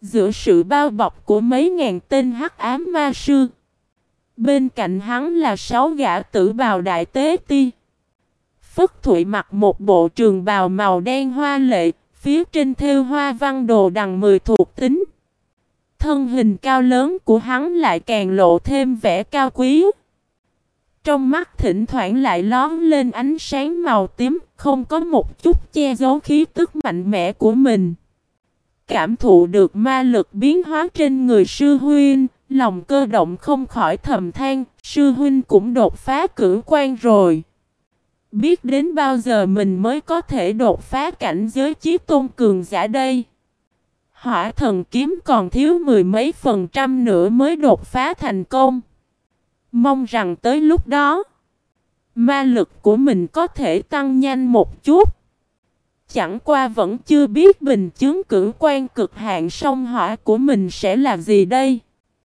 Giữa sự bao bọc của mấy ngàn tên hắc ám ma sư. Bên cạnh hắn là sáu gã tử bào đại tế ti. Phất Thụy mặc một bộ trường bào màu đen hoa lệ, phía trên thêu hoa văn đồ đằng mười thuộc tính. Thân hình cao lớn của hắn lại càng lộ thêm vẻ cao quý. Trong mắt thỉnh thoảng lại lón lên ánh sáng màu tím, không có một chút che giấu khí tức mạnh mẽ của mình. Cảm thụ được ma lực biến hóa trên người sư huynh, lòng cơ động không khỏi thầm than, sư huynh cũng đột phá cử quan rồi. Biết đến bao giờ mình mới có thể đột phá cảnh giới chí tôn cường giả đây. Hỏa thần kiếm còn thiếu mười mấy phần trăm nữa mới đột phá thành công. Mong rằng tới lúc đó, ma lực của mình có thể tăng nhanh một chút. Chẳng qua vẫn chưa biết bình chứng cử quan cực hạn sông hỏa của mình sẽ là gì đây.